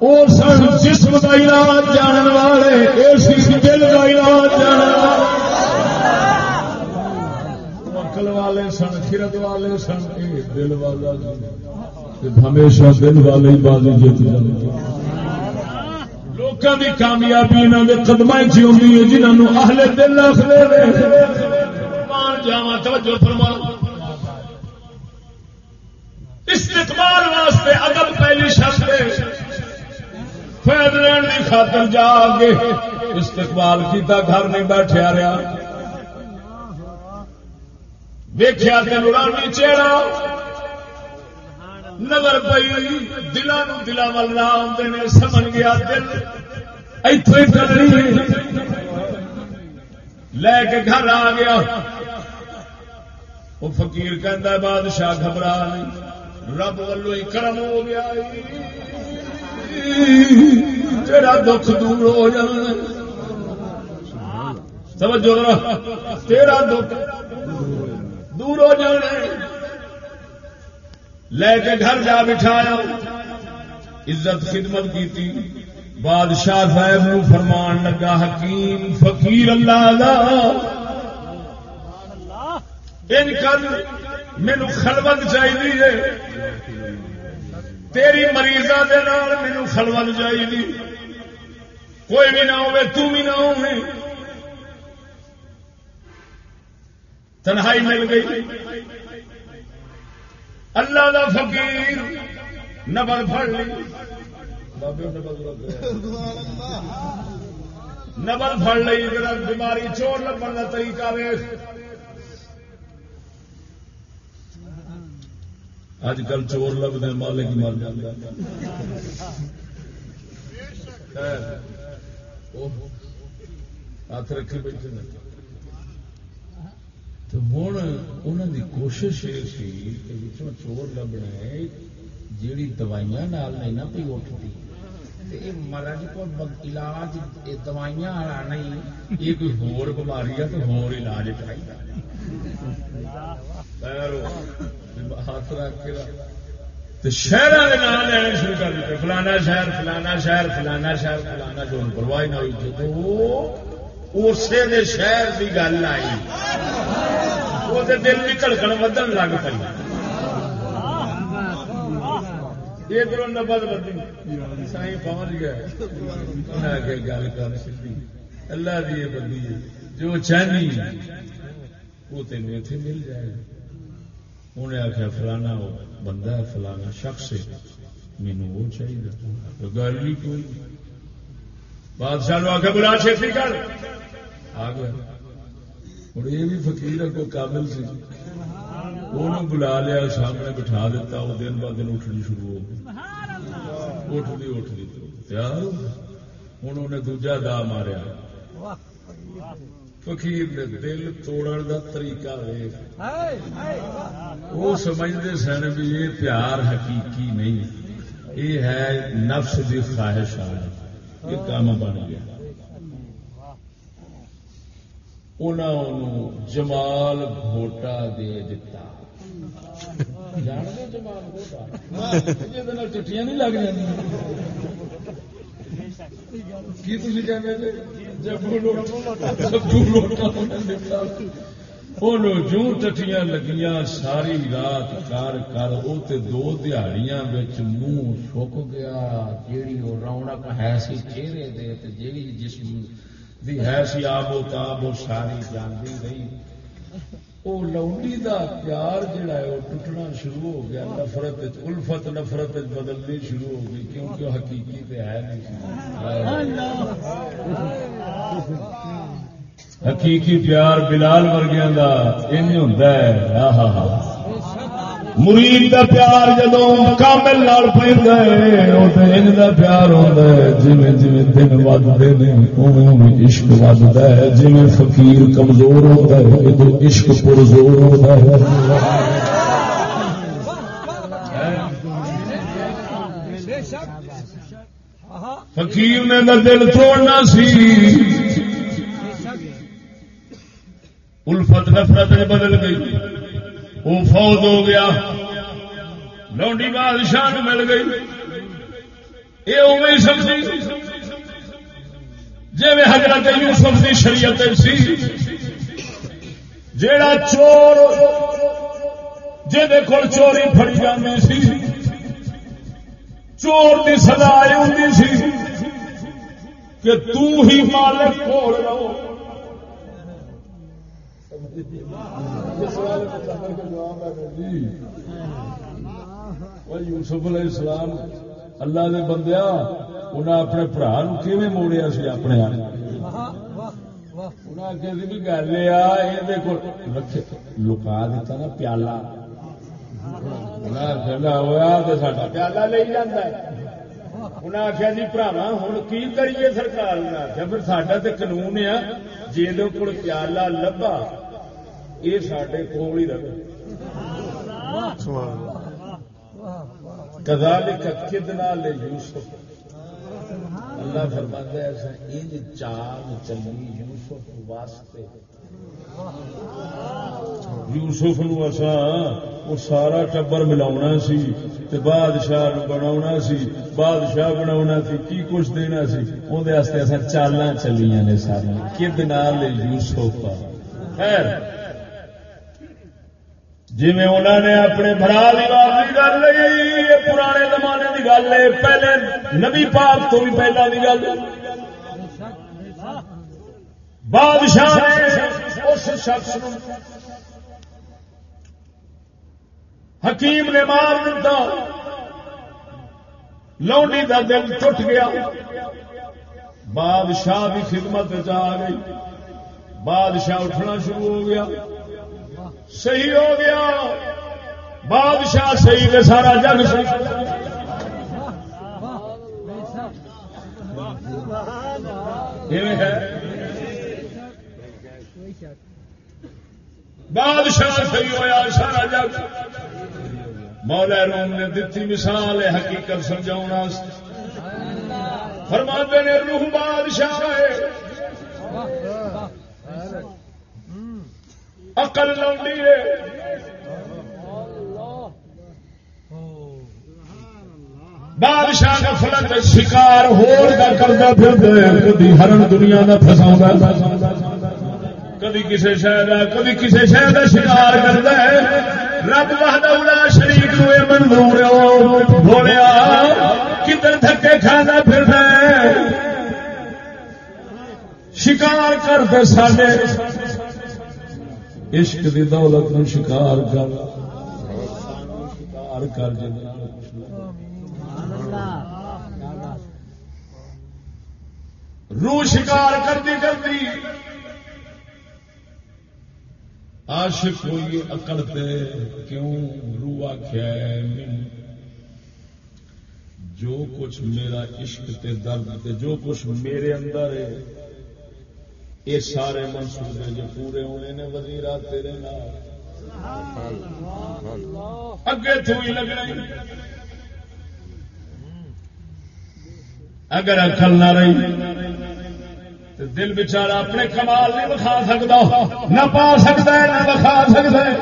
وہ سن جسم کا علاج جان والے اسی دل کا علاج جان والے۔ عقل والے سن، خرد والے سن، اے دل والا ہمیشہ دل والے ہی بازی جیت جاتے لوگوں کی کامیابی انہوں کے قدم چ ہوتی ہے جنہوں اہل دل آخر جاوا توجہ فرما استقبال واسطے ادب پہلی شخص فیض لین کی خاطر جا کے استقبال کیتا، گھر نہیں بیٹھا رہا ویخیا نورانی چہرہ۔ نظر پی دلان دلان وال آتے نے سمجھ گیا دل۔ اتوں لے کے گھر آ گیا۔ وہ فقیر کہہ بادشاہ گھبرا نہیں۔ رب ولو ہی کرم ہو گیا تیرا دکھ دور ہو جانا سمجھو تیرا دکھ دور ہو جانا لے کے گھر جا بٹھایا۔ عزت خدمت کی بادشاہ صاحب نو فرمان لگا، حکیم، فقیر، اللہ دا۔ ان کل مینو خلوت چاہیے تیری مریضا دے نال مینو خلوت چاہیے کوئی بھی نہ ہوے تو بھی نہ ہو تنہائی مل گئی۔ اللہ دا فقیر نبل پڑ لی۔ نبل فڑ لئی بیماری چور لبن کا طریقہ ویس اج کل چور لبنے مالک مر جاتا ہاتھ رکھے بیٹھے تو ہوں انہوں کی کوشش یہ سی کہ چور لبنا ہے جیڑی دوائیاں نال نہیں نا پی اٹھتی مرض کو علاج دوائیاں والا نہیں یہ کوئی ہور بیماری ہے تو ہور علاج کرائی ہاتھ رکھ کے شہر کے نام لینا شروع کر دیتے، فلانا شہر فلانا شہر فلانا شہر، فلانا جو پرواہ نہ ہوئی تو اسی شہر کی گل آئی، وہ دل بھی کڑکن ودن لگ پی ادھر نبد بدی سائی پہنچ گئے۔ گل کر سی اللہ دی بندی جو چاہنی، وہ تین اتنے مل جائے۔ گا انہیں آخیا، فلانا بندہ ہے، فلانا شخص ہے مینو وہ چاہیے گل بھی کوئی بادشاہ آخیا، بلا چھتی کر. آ گیا۔ ہوں یہ بھی فکیر اگو قابل سی۔ وہ بلا لیا، سامنے بٹھا دیتا، وہ دن ب دن اٹھنی شروع ہو گئی۔ اٹھتی اٹھتی تیار ہوں انہیں دوجا دا ماریا۔ فقیر نے دل توڑ دا طریقہ وہ سمجھتے سن بھی یہ پیار حقیقی نہیں یہ ہے نفس کی خواہش آ یہ کام بن گیا انہوں جمال گھوٹا دے دتا جمال گھوٹا چٹیاں نہیں لگ جی تھی ٹٹیاں لگیاں، ساری رات کر کر وہ دو دہڑیاں منہ سک گیا۔ جیڑی وہ رونق ہے سی چہرے دے جیڑی جسم دی ہے سی آب و تاب، وہ ساری جانتی رہی۔ وہ لونڈی دا پیار جڑا ہے وہ ٹوٹنا شروع ہو گیا، نفرت الفت نفرت بدلنی شروع ہو گئی، کیونکہ حقیقی تے ہے نہیں حقیقی پیار بلال ورگیا کا یہ ہوتا ہے۔ ہاں ہاں مرید کا پیار جدو کامل لال پہ ان کا پیار ہوتا ہے۔ جی جی دن ودتے ہیں عشق ودتا ہے۔ جی فقیر کمزور ہوتا ہے ادو عشق پرزور ہوتا ہے۔ فقیر نے دل توڑنا سی۔ الفت نفرت بدل گئی۔ وہ فوت ہو گیا۔ لونڈی بادشاہ مل گئی۔ یہ اوی سمجھی جی حضرت یوسف کی شریعت سی۔ جیڑا چور جہد کول چوری فری جانی سی۔ چور کی سزا آئی سی کہ تو ہی مالک کھول رہو۔ یوسف علیہ السلام، اللہ نے بندیا انہیں اپنے برا کی موڑیا سی اپنے ہاں؟ گل یہ لکا دیتا نا پیالہ۔ ہوا تو سا پیالہ لے جانا انہیں آخیا جی برا ہوں کی کریے سرکار؟ نے آخیا پھر ساڈا تو قانون ہے جی کو پیالہ لبا یہ سڈے کول ہی رہے کدال کدنا لے یوسف اللہ فرماتا ایسا ان چال چلی یوسف واسطے یوسف نو اسا وہ سارا ٹبر ملا سی بادشاہ بنا سی بادشاہ بنا سی کی کچھ دینا سی اندر اصا چالاں چلیاں نے سارا کد نال یوسف خیر جی انہوں نے اپنے برا کی گل لی پرانے زمانے کی گل ہے، پہلے نبی پاک تو بھی پہلے کی گل۔ بادشاہ اس شخص حکیم نے مار دیتا لونڈی کا دل ٹوٹ گیا۔ بادشاہ بھی خدمت آ گئی۔ بادشاہ اٹھنا شروع ہو گیا۔ صحیح ہو گیا۔ بادشاہ صحیح کے سارا جگ صحیح۔ بادشاہ صحیح ہوا سارا جگ مولا روم نے دتی مثال ہے حقیقت سمجھا فرما نے روح بادشاہ اقل لوڈی ہے۔ بادشاہ کا فلک شکار ہور کدی ہرن دنیا کدی شہر کدی شہر شکار کرتا ہے۔ رب بہادر شریف ہوئے، منظور بولیا، کدھر دھکے کھانا پھر شکار کرتے سارے عشق دی دولت نو شکار کر۔ شکار کر روح شکار کرتی کرتی عاشق ہوئی اکڑ پہ کیوں روح آخیا جو کچھ میرا عشق تے درد تے، جو کچھ میرے اندر ہے یہ سارے منصوبے جو پورے ہونے نے وزیر تیرے اگے تھوئی لگنا اگر اکل نہ رہی، تو دل بچارا اپنے کمال نہیں بکھا سکتا، نہ پا سکتا ہے، نہ بکھا سکتا ہے۔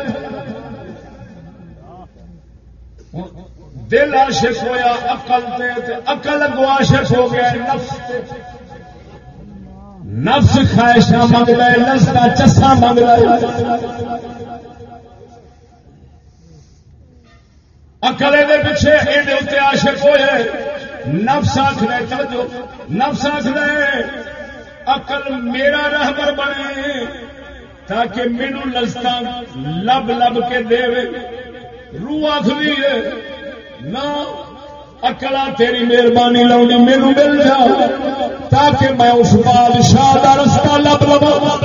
دل عاشق ہوا اقل اقل اگو عاشق ہو گیا نفس نفس خواہشاں منگ لے نستا چسا منگ لے۔ اکلے کے پیچھے یہ عاشق ہوئے۔ نفس آخر توجہ، نفس آخر اقل میرا رہبر بنے تاکہ مینو لستا لب لب کے دے۔ روح آخری ہے، نہ اکلا تیری مہربانی لاؤنی مینو مل جا تاکہ میں اس بادشاہ کا رستہ لب لوا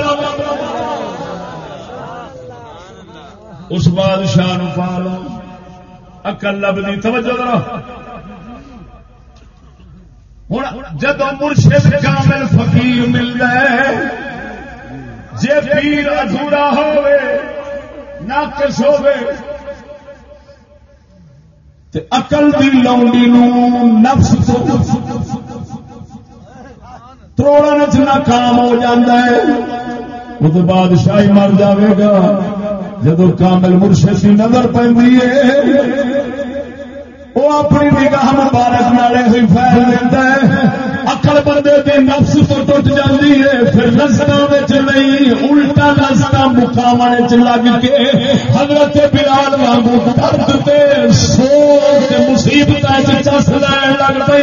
اس بادشاہ نو پا لو اکل لب دی توجہ کرو۔ ہوں جب مرشد کامل فقیر مل جائے جی پیر ادھورا ہوے ناقص ہوے اقل دی لونڈی نفس تروڑا نچنا کام ہو جاتا ہے۔ وہ بادشاہی مر جاوے گا۔ جدو کامل مرشد کی نظر پہ وہ اپنی نگاہ مبارک نالے ہوئی فیل دیتا ہے۔ اکڑ بندے کے نفس تو ٹوٹ جاتی ہے، پھر لستا نہیں، الٹا لستا مقام لگ کے حضرت بلال وانگو درد سوچ مصیبت چس لین لگ پہ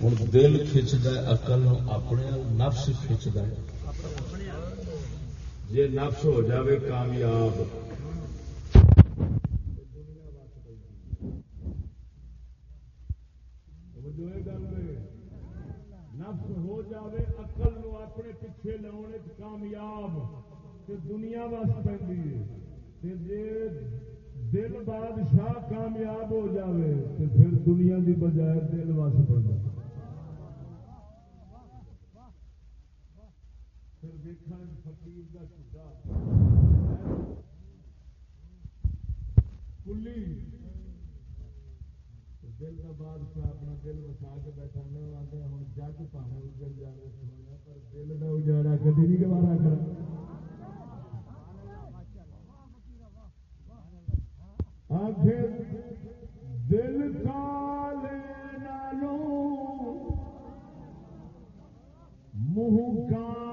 ہوں۔ دل کھچد اقل اپنے نفس کھچد جی نفس ہو جاوے کامیاب۔ نفس ہو جاوے اقل نو اپنے پیچھے لاؤنے کامیاب۔ دنیا وس پہ دل بادشاہ کامیاب ہو جاوے تو پھر دنیا دی بجائے دل وس پڑتا پھر دیکھا فقیر کا چھوٹا کلی۔ دل کا بادشاہ اپنا دل وسا کے بیٹھا نہ آتے ہوں جگ پاؤں اجڑ جائے پر دل کا اجاڑا کدی نہیں گوارا کرا آخر دل کا لینالو منہ کا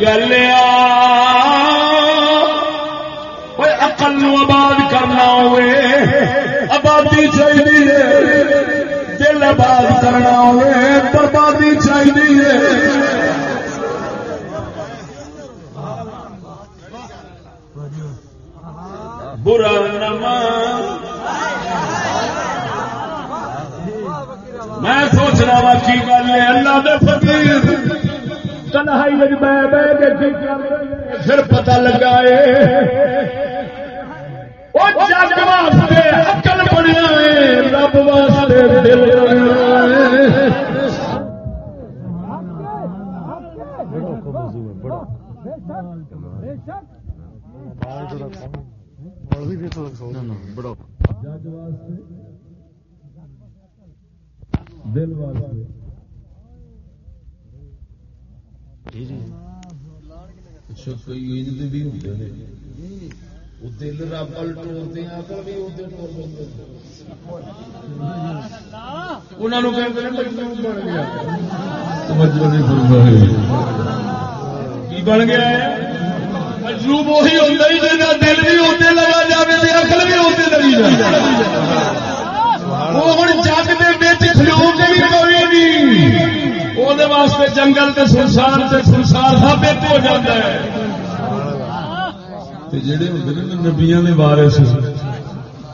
گل ہے۔ سنسار ثابت ہو جاتا ہے۔ جڑے ہوتے ہیں وارث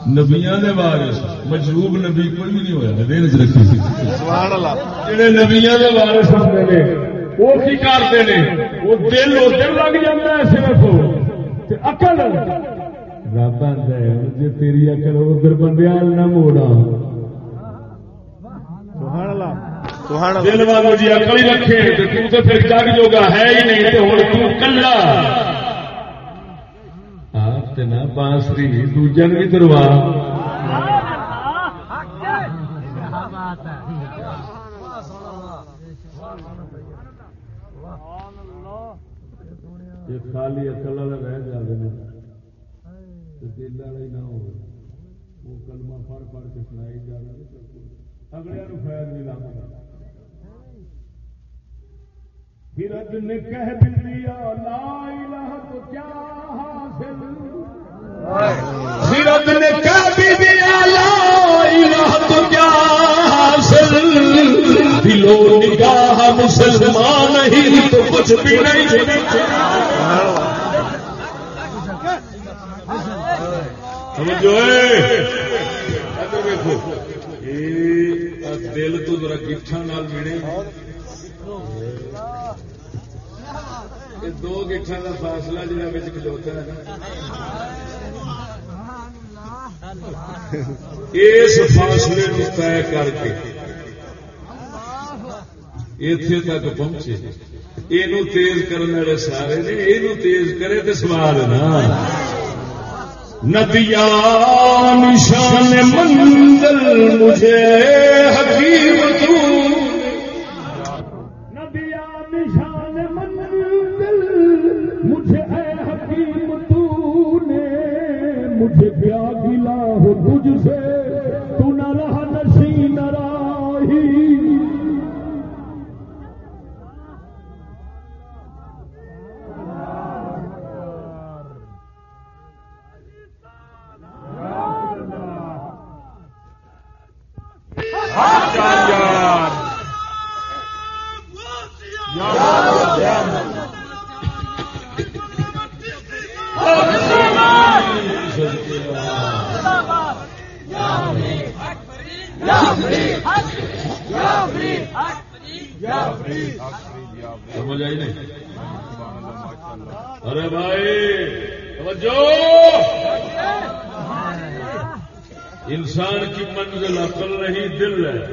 نبیاں دے وارث مجروب نبی کوئی بھی نہیں ہوا دین چ رکھی ہوتے ہیں وہ کی کرتے ہیں وہ دل ادھر لگ جاتا ہے صرف۔ اکل رب آتا ہے جی تیری اکل ادھر بندے نہ موڑا۔ سبحان اللہ سبحان اللہ۔ دل والوں جی اکل ہی رکھے، تو تو پھر جگ جوگا ہے ہی نہیں، تو ہوں تو کلا۔ آپ تے نہ بانسری دوجن بھی دروا یہ خالی اکل والا رہ جاتے ہیں۔ دل والا ہی نہ ہو وہ کلمہ پڑھ پڑھ کے سنائی جائے اگلے فائد نہیں لگتا ہرد نے کہہ دیا لا الہ تو کیا حاصل؟ ہرد نے کہہ بھی دیا لا الہ تو کیا حاصل؟ دلو نگاہ مسلمان ہی تو کچھ بھی نہیں۔ سمجھو دل تو ذرا گٹھا ملے۔ یہ دو گٹھا کا فاصلہ جہاں بچ کھلوتا ہے اس فاصلے کو طے کر کے اتے تک پہنچے یہ تیز کرنے والے سارے نے یہ تیز کرے تو سوال نا ندیا نشان منزل مجھے حکیم مجھے کیا گلا ہو تجھ سے۔ سمجھ آئی نہیں؟ ارے بھائی، توجہ! انسان کی منزل عقل نہیں، دل ہے۔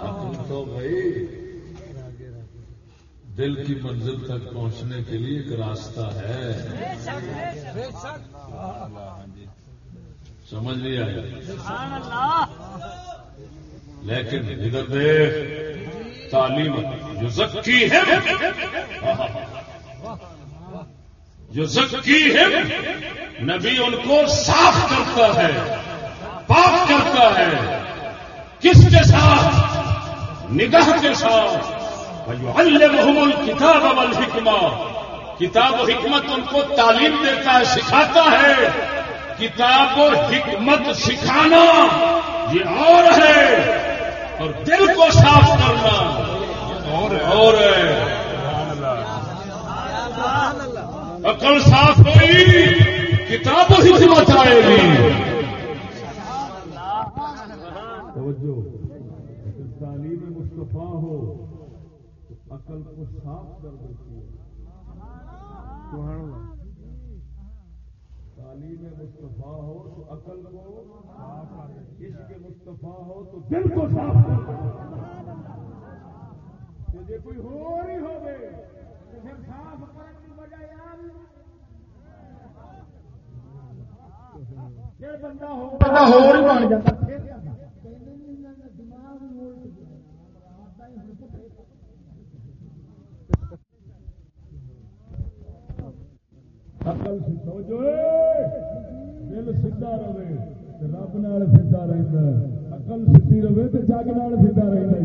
عقل تو بھائی، دل کی منزل تک پہنچنے کے لیے ایک راستہ ہے۔ سمجھ نہیں آیا لیکن ادھر دیکھ تعلیم جو زکی ہے، جو زکی ہے، نبی ان کو صاف کرتا ہے، پاک کرتا ہے۔ کس کے ساتھ؟ نگاہ کے ساتھ۔ محمد کتاب ابل کتاب و حکمت ان کو تعلیم دیتا ہے، سکھاتا ہے۔ کتاب و حکمت سکھانا، یہ اور ہے۔ اور دل کو صاف کرنا۔ اور ہے۔ عقل صاف ہوئی، کتاب و حکمت آئے گی۔ تعلیم مصطفیٰ ہو تو عقل کو صاف کر دیتی ہے۔ تعلیم مصطفیٰ ہو، تو عقل کو صاف کر دیتی عشق مصطفیٰ ہو تو دل کو صاف کر جی کوئی ہو رہی ہو گئے پھر صاف کرنے کی وجہ یار پھر بندہ ہو بندہ ہو رہی بن جاتا عقل سے سوچو، دل سیدھا رہے۔ رب نال سیدھا رہتا عقل سیدھی رہے تو جگ نال سیدھا رہتا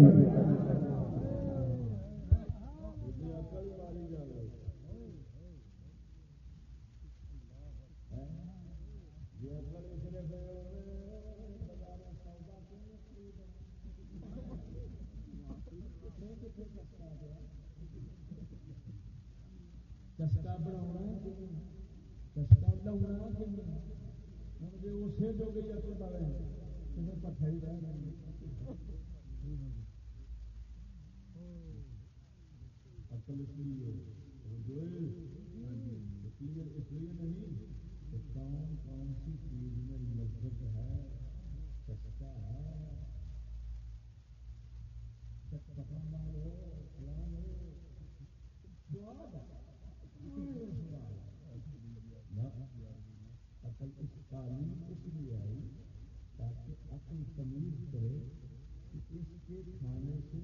چسکا بنا چسکا لاؤنا جی اسے جو گئی اصل والے پٹھا ہی رہ عقل اس لیے اس لیے نہیں کہ کون کون سی چیز میں لذت ہے سستا ہے پکانا ہو فلان ہو سواد عقل اس تعلیم اس لیے آئی تاکہ عقل تمیز کرے کہ اس کے کھانے سے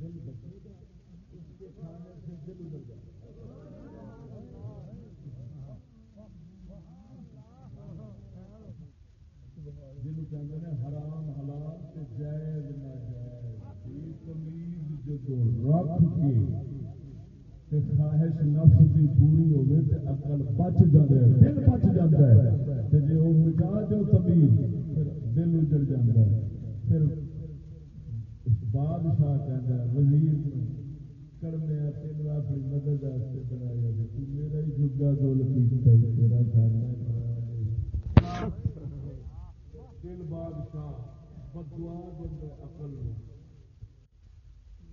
دل بچے گا اس کے کھانے سے دل ادھر جائے جن کہتے ہیں حرام حلال سے جائز نہ جائز تمیز جدو رکھ کے خواہش نفس دی پوری ہوگی تے عقل بچ جاتا ہے دل بچ جاتا ہے تے جے وہ مٹا جو تمیز پھر دل اجڑ جاتا ہے پھر بادشاہ کہتا ہے وزیر اپنی مدد واسطے بنایا جی تو میرا ہی جگا گول تیرا دل بادشاہ بدوا دینا عقل میں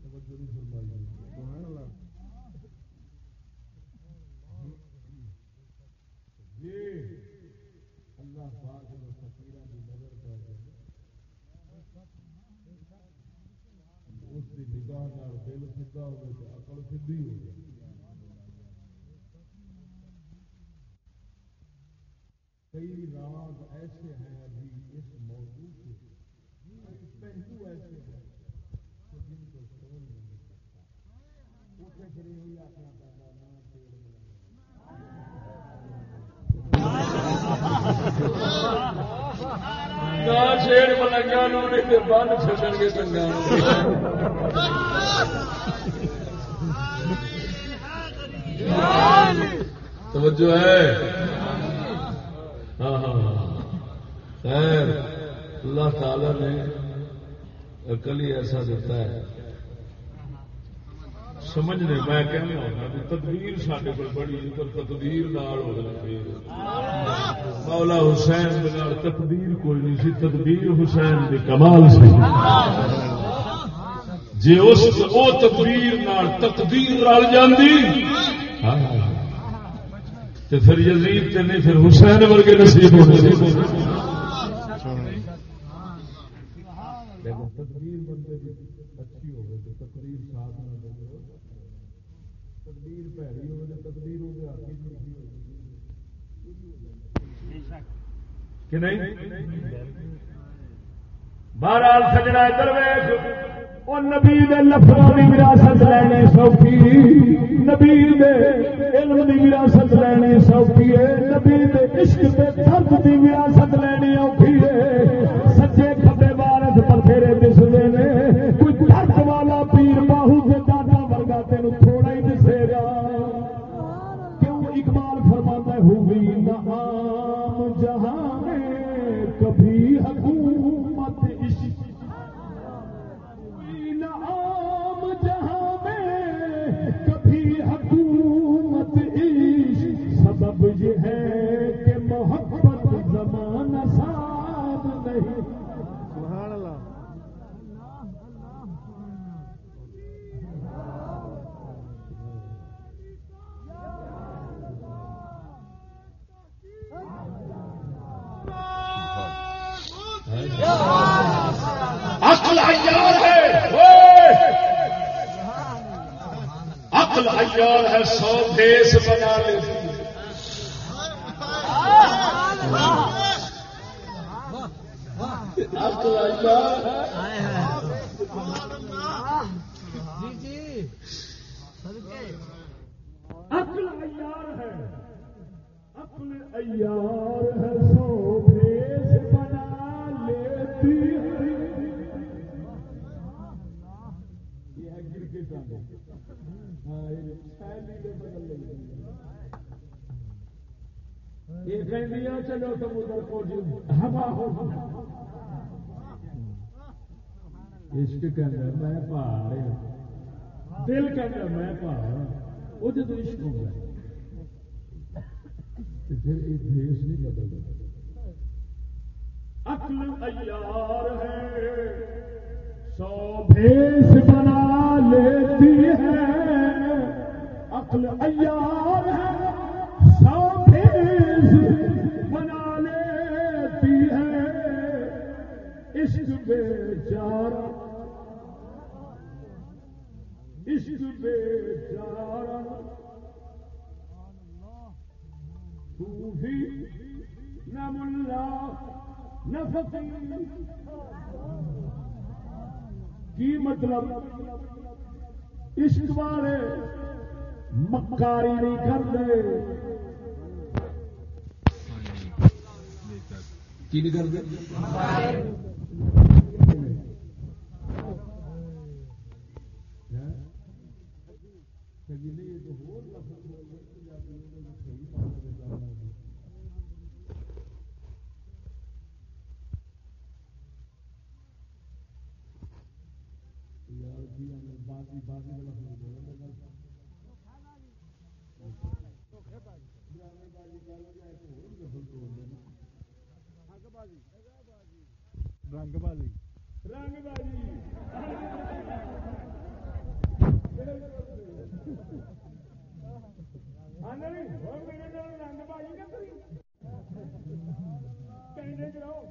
توجہ نہیں فرمائی۔ سبحان اللہ۔ یہ اللہ پاک نے فقیرہ کی نظر اس کی نگاہ دل سیدھا ہوگا تو ہو جائے کئی راز ایسے ہیں ابھی اس موضوع کے کئی پہلو ایسے ہیں کہ جن کو سمجھ نہیں سکتا اسے پھر یہی اپنا پیدا نہ پیڑ میں چھیڑ ملنگا نو نہیں بند چھڈن گے چنگا توجہ ہے؟ ہاں ہاں ہاں خیر اللہ تعالی نے عقل ہی ایسا دیتا ہے۔ سمجھنے میں کہنا ہوگا تدبیر سارے کو بڑی پر تدبیر نال ہو گئی مولا حسین تقدیر کوئی نہیں سی تدبیر حسین دے کمال سی۔ جے اس او تدبیر نال تقدیر رل جاندی تے پھر یزید تے نہیں پھر حسین ورگے نصیب ہونے بندے کی اچھی ہوگی تو تقریر ساتھ نہ دے پیڑی تو کہ نہیں؟ بہرحال سجنا ادھر ویخ وہ نبی دے لفظوں کی وراثت لینے سوکھی۔ نبی دے علم کی وراثت لینے سوکھی ہے۔ نبی دے عشق دے درد کی وراثت عقل ہے سو دیس بنا لیتی ہے۔ عقل یہ کہندیاں چلو سمندر کو ہوا ہو عشق کہنا میں پہاڑ ہاں۔ دل کہتا میں پہاڑ وہ جب عشق ہو گیا۔ تو پھر یہ دیش نہیں بدلتا عقل عیار ہے۔ سو بھیس بنا لیتی ہے۔ عقل ایار ہے۔ عشق بے چارہ عشق بے چارہ صوفی نہ ملا، نہ فقیر۔ کی مطلب؟ عشق والے مکاری نہیں کرتے۔ کی نہیں کرتے رنگ بازی رنگ بازی رنگ بازی نہ کری کہیں جاؤ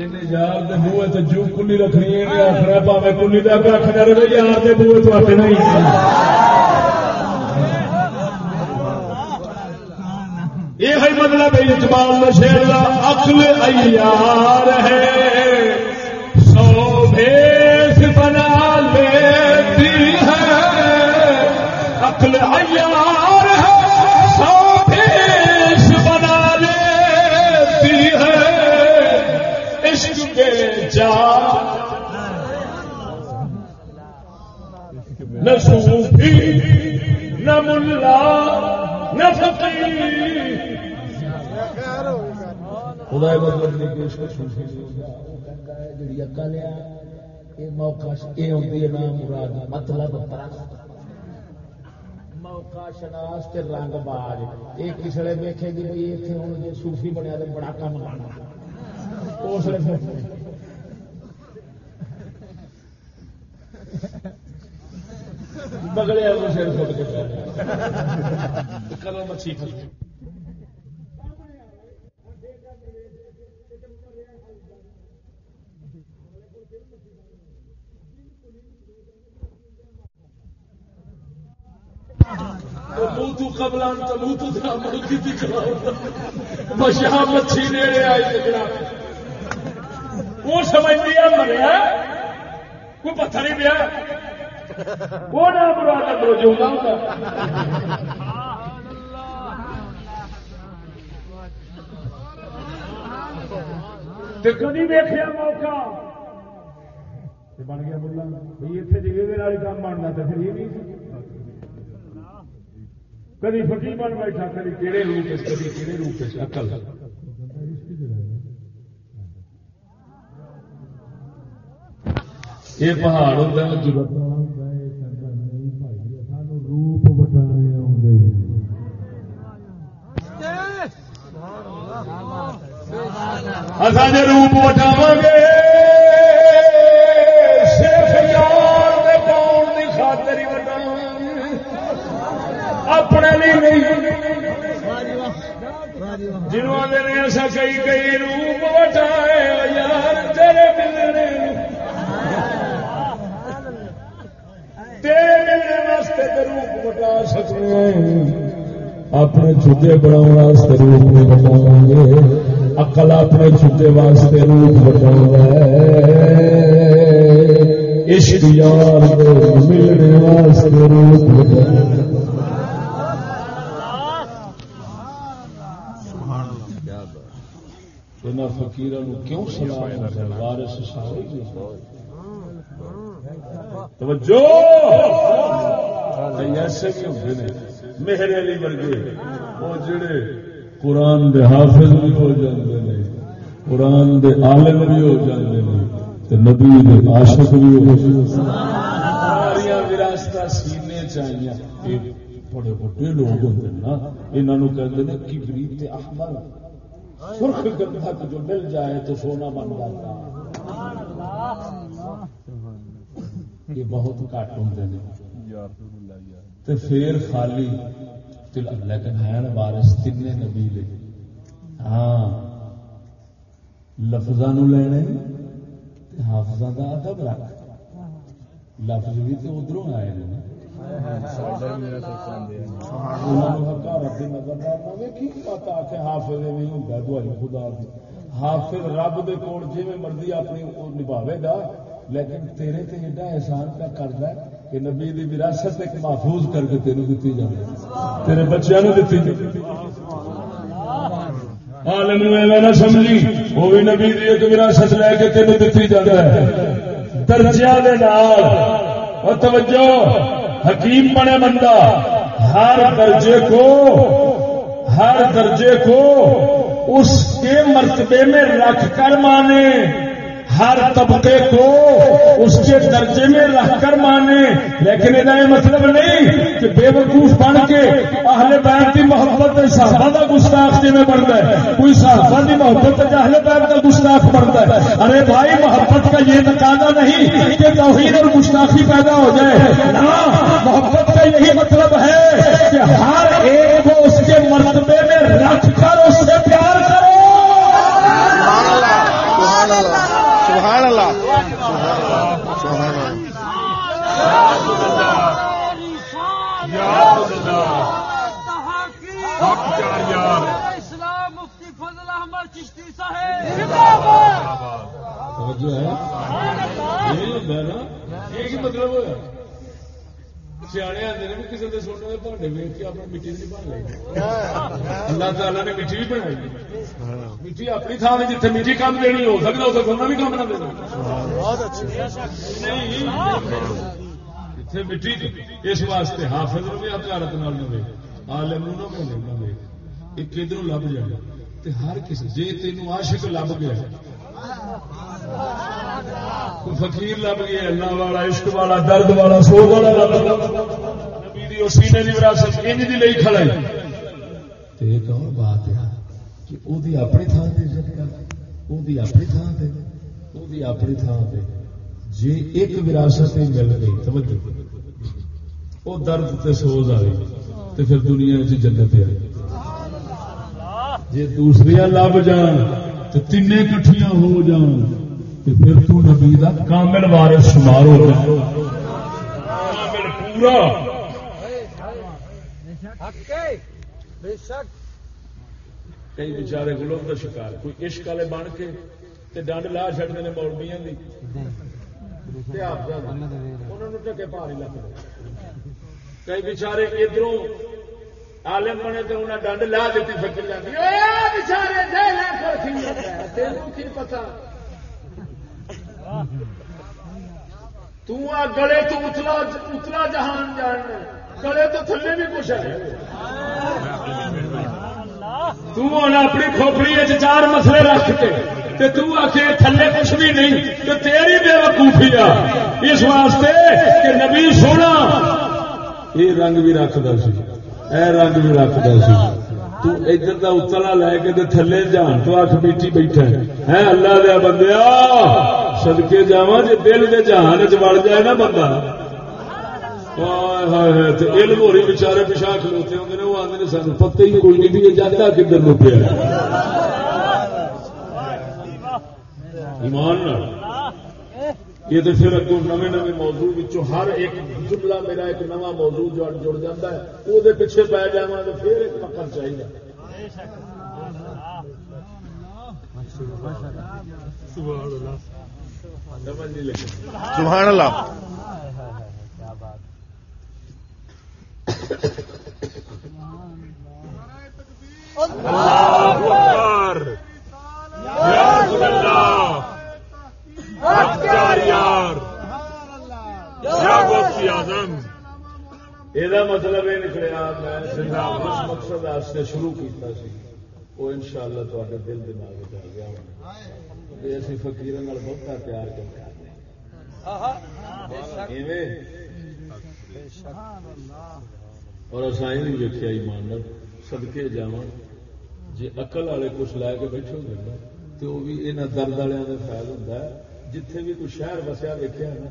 یار جو کلی رکھنی ہے یہ آخر پاوے کلی دا نہ رہے یار تو آتے نہیں۔ یہ مطلب ہے مطلب اجمال نشیر کا عقل ایار ہے۔ سو بھیس بنا لیتی ہے۔ عقل ایار نہ صوفی، نہ ملا، نہ فقیر۔ خدا مطلب نہیں کہ اس کو صوفی جڑی اکل ہے یہ موقع یہ ہوتی ہے نام مراد مطلب پرست موقع شناس تے رنگ باز یہ کسڑے ویکھے گی بھائی اتنے ہوں جی صوفی بنیا تو بڑا کم کرنا۔ اس لیے بگڑے کو سر فٹ کے کرو مچھی پھل تو قبل مچھی نیڑے آئی جگڑا وہ سمجھ لیا مریا کوئی پتھر ہی پیا۔ وہ برا کرو جو کدی موقع۔ بن گیا بولا بھائی اتنے جگہ کام بننا تو پھر یہ نہیں کدی فقیر بن بیٹھا، کدی کہڑے روپ کدی کہڑے روپ اکل یہ پہاڑ ہوتا ہے روپ بٹانے آدھے اصل روپ وٹاو گے صرف یار دے پاؤن کی خاطر ہی وٹاو اپنے لیے نہیں جنہوں آدھے ایسا کئی کئی روپ وٹائے یار تیرے ملنے تیرے ملنے واسطے روپ وٹا سکتے اپنے چھوٹے بنا روپ نہیں بٹاو گے اقل اپنے چھوٹے واسطے روپ بٹاؤ عشق یار ملنے واسطے روپ بٹاؤ فکیر کیوں سلام توجہ ایسے میرے علی ورگے وہ جڑے قرآن دے حافظ بھی ہو جاندے نے، قرآن دے عالم بھی ہو جاندے نے، تے نبی دے عاشق بھی ہو جاندے ساریا وراثت سینے چاہیے یہ بڑے بڑے لوگ ہوتے ہیں نا انہوں کہتے ہیں کبریت تے احمر سرخ گندھک جو مل جائے تو سونا بن جاتا۔ سبحان اللہ یہ بہت گھٹ ہوتے ہیں تو پھر خالی لیکن ہے نا وارس تین نبی لے ہاں لفظوں لینے حافظ کا ادب رکھ۔ لفظ بھی تو ادھر آئے ہیں حافظ رب دے کول جی مرضی اپنی نبھاوے گا، لیکن تیرے تے ایڈا احسان کا کرتا ہے۔ کہ نبی دی وراثت ایک محفوظ کر کے تینوں دیتی جائے تیرے بچوں نے دیتی عالم نہ سمجھی، وہ بھی نبی دی ایک وراثت لے کے تینوں دیتی جاتا ہے دے نال۔ اور توجہ، حکیم بنے بندہ، ہر درجے کو، ہر درجے کو اس کے مرتبے میں رکھ کر مانے۔ ہر طبقے کو اس کے درجے میں رکھ کر مانے۔ لیکن یہ مطلب نہیں کہ بے وقوف بن کے اہل بیت کی محبت صحابہ کا گستاخ جی میں بنتا ہے۔ کوئی صحابہ کی محبت اہل بیت کا گستاخ بنتا ہے۔ ارے بھائی، محبت کا یہ تقاضا نہیں کہ توحید اور گستاخی پیدا ہو جائے۔ نہ، محبت کا یہی مطلب ہے کہ ہر ایک کو اس کے مرتبے میں رکھ کر، اس سے پیار کرو۔ اسلام مفتی فضل احمد چشتی صاحب جو ہے مطلب سیانے آتے ہیں کسی کے سونے کے بھاڈے ویچ کے اپنی مٹی نہیں بن لگی اللہ تعالیٰ نے مٹی بھی بنائی مٹی اپنی تھان میں جتنے مٹی کام دینی ہو سکتا اسے سونا بھی کام نہ دینا جتنے مٹی اس واسطے حافظ بھی ہتھیارت نال دے عالم نو نہ بولے دے ایک ادھر لب جائے ہر کسی جے تینوں عاشق لب گیا کوئی فقیر لب گیا اللہ والا، عشق والا، درد والا سو والا لب گیا نبی دی سینے دی وراثت انج دی لئی کھڑا ہے۔ تے ایک اور بات ہے کہ او دی اپنی تھان تے او دی اپنی تھان تے، او دی اپنی تھان تے۔ جے ایک وراثت مل گئی توجہ۔ او درد تے سوز آ گئی تے پھر دنیا وچ جنت ہے جی دوسری لب جان تو تین کٹھیاں ہو جان۔ تو پھر تو نبی دا کامل وارث شمار ہو جائے کامل پورا۔ بے شک۔ کئی بچارے گلوب کا شکار کوئی عشق والے بن کے تے ڈنڈ لا چڑھتے ہیں مولبیاں دی۔ انہوں نے ٹکے لگتے کئی بچارے ادھروں عالم بنے تو انہیں ڈنڈ لا دیتی فکر جاتی بچارے تینوں کی گلے تو اتلا اتلا جہان جان گلے تو تھلے بھی کچھ ہے۔ اپنی کھوپڑی چار مسئلے رکھ کے آخ تھلے کچھ بھی نہیں تو تیری بے وقوفی آ۔ اس واسطے کہ نبی سونا، یہ رنگ بھی رکھتا سی۔ اے رنگ بھی رکھتا سی۔ تو ادھر کا اتلا لے کے تے تھلے جان تو اکھ بیٹھی بیٹھا ہے۔ اللہ دیا بندیا سدکے جا جی دل کے جہان چ وڑ جائے نا بندہ علم ہو رہی بچارے پچھا کھلوتے ہوتے ہیں وہ آدھے سان پتہ ہی کوئی نہیں بھی جاتا کدھر نو پیا ایمان یہ تو پھر اگوں نئے نئے موضوع ہر ایک جملہ میرا ایک نواں موضوع جڑ جڑ جاتا ہے وہ پیچھے پی جا تو پھر ایک پکڑ چاہیے سبحان اللہ۔ یہ مطلب یہ نکلیا میں مقصد واسطے شروع کیتا سی۔ وہ ان شاء اللہ تے دل دماغ آ گیا اسی فکیر بہت پیار کرتے اور اصا یہ ویکیا ایمان سدکے جا جی اقل والے کچھ لے کے بیٹھے ہوتے نا تو وہ بھی یہاں درد والوں کا فائد ہوتا ہے جتھے بھی کوئی شہر وسیا ویکیا نا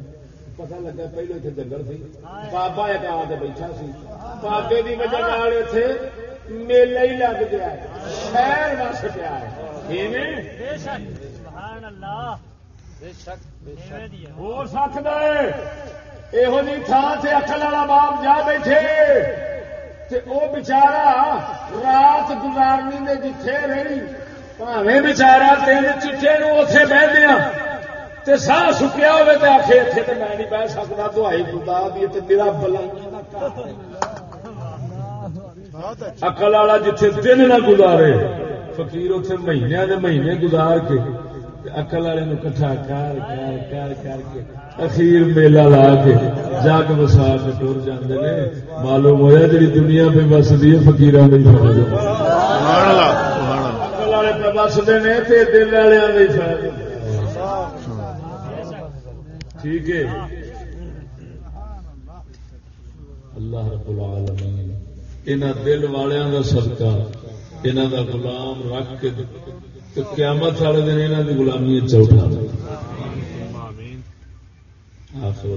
پتا لگا پہلے اتنے جنگل سی بابا ایک آ کے بیٹھا سی بابے کی وجہ اتنے میلہ ہی لگ گیا شہر وس پیا ہو سکتا ہے یہو جی تھان سے اکل والا باپ جا بیٹھے تے او بچارا رات گزارنی نے جتھے رہی پاوے بچارا اتے بہ دیا ساہ سکیا بہ سکتا آئی خدا دی۔ اکل والا جتھے دن نہ گزارے فقیر اتنے مہینے دے اکل والے کٹھا کر کر کر کر کے اخیر میلہ لا کے جگ وسا کے ٹر جاندے نے۔ معلوم ہویا جی دنیا پہ بسدی ہے اللہ. اکل والے پہ بستے نے تے دل والے فائدہ ٹھیک ہے۔ اللہ رب العالمین انہاں دل والوں کا صدقہ انہاں دا غلام رکھ کے تو قیامت والے دن یہاں کی گلامی چوٹا آخر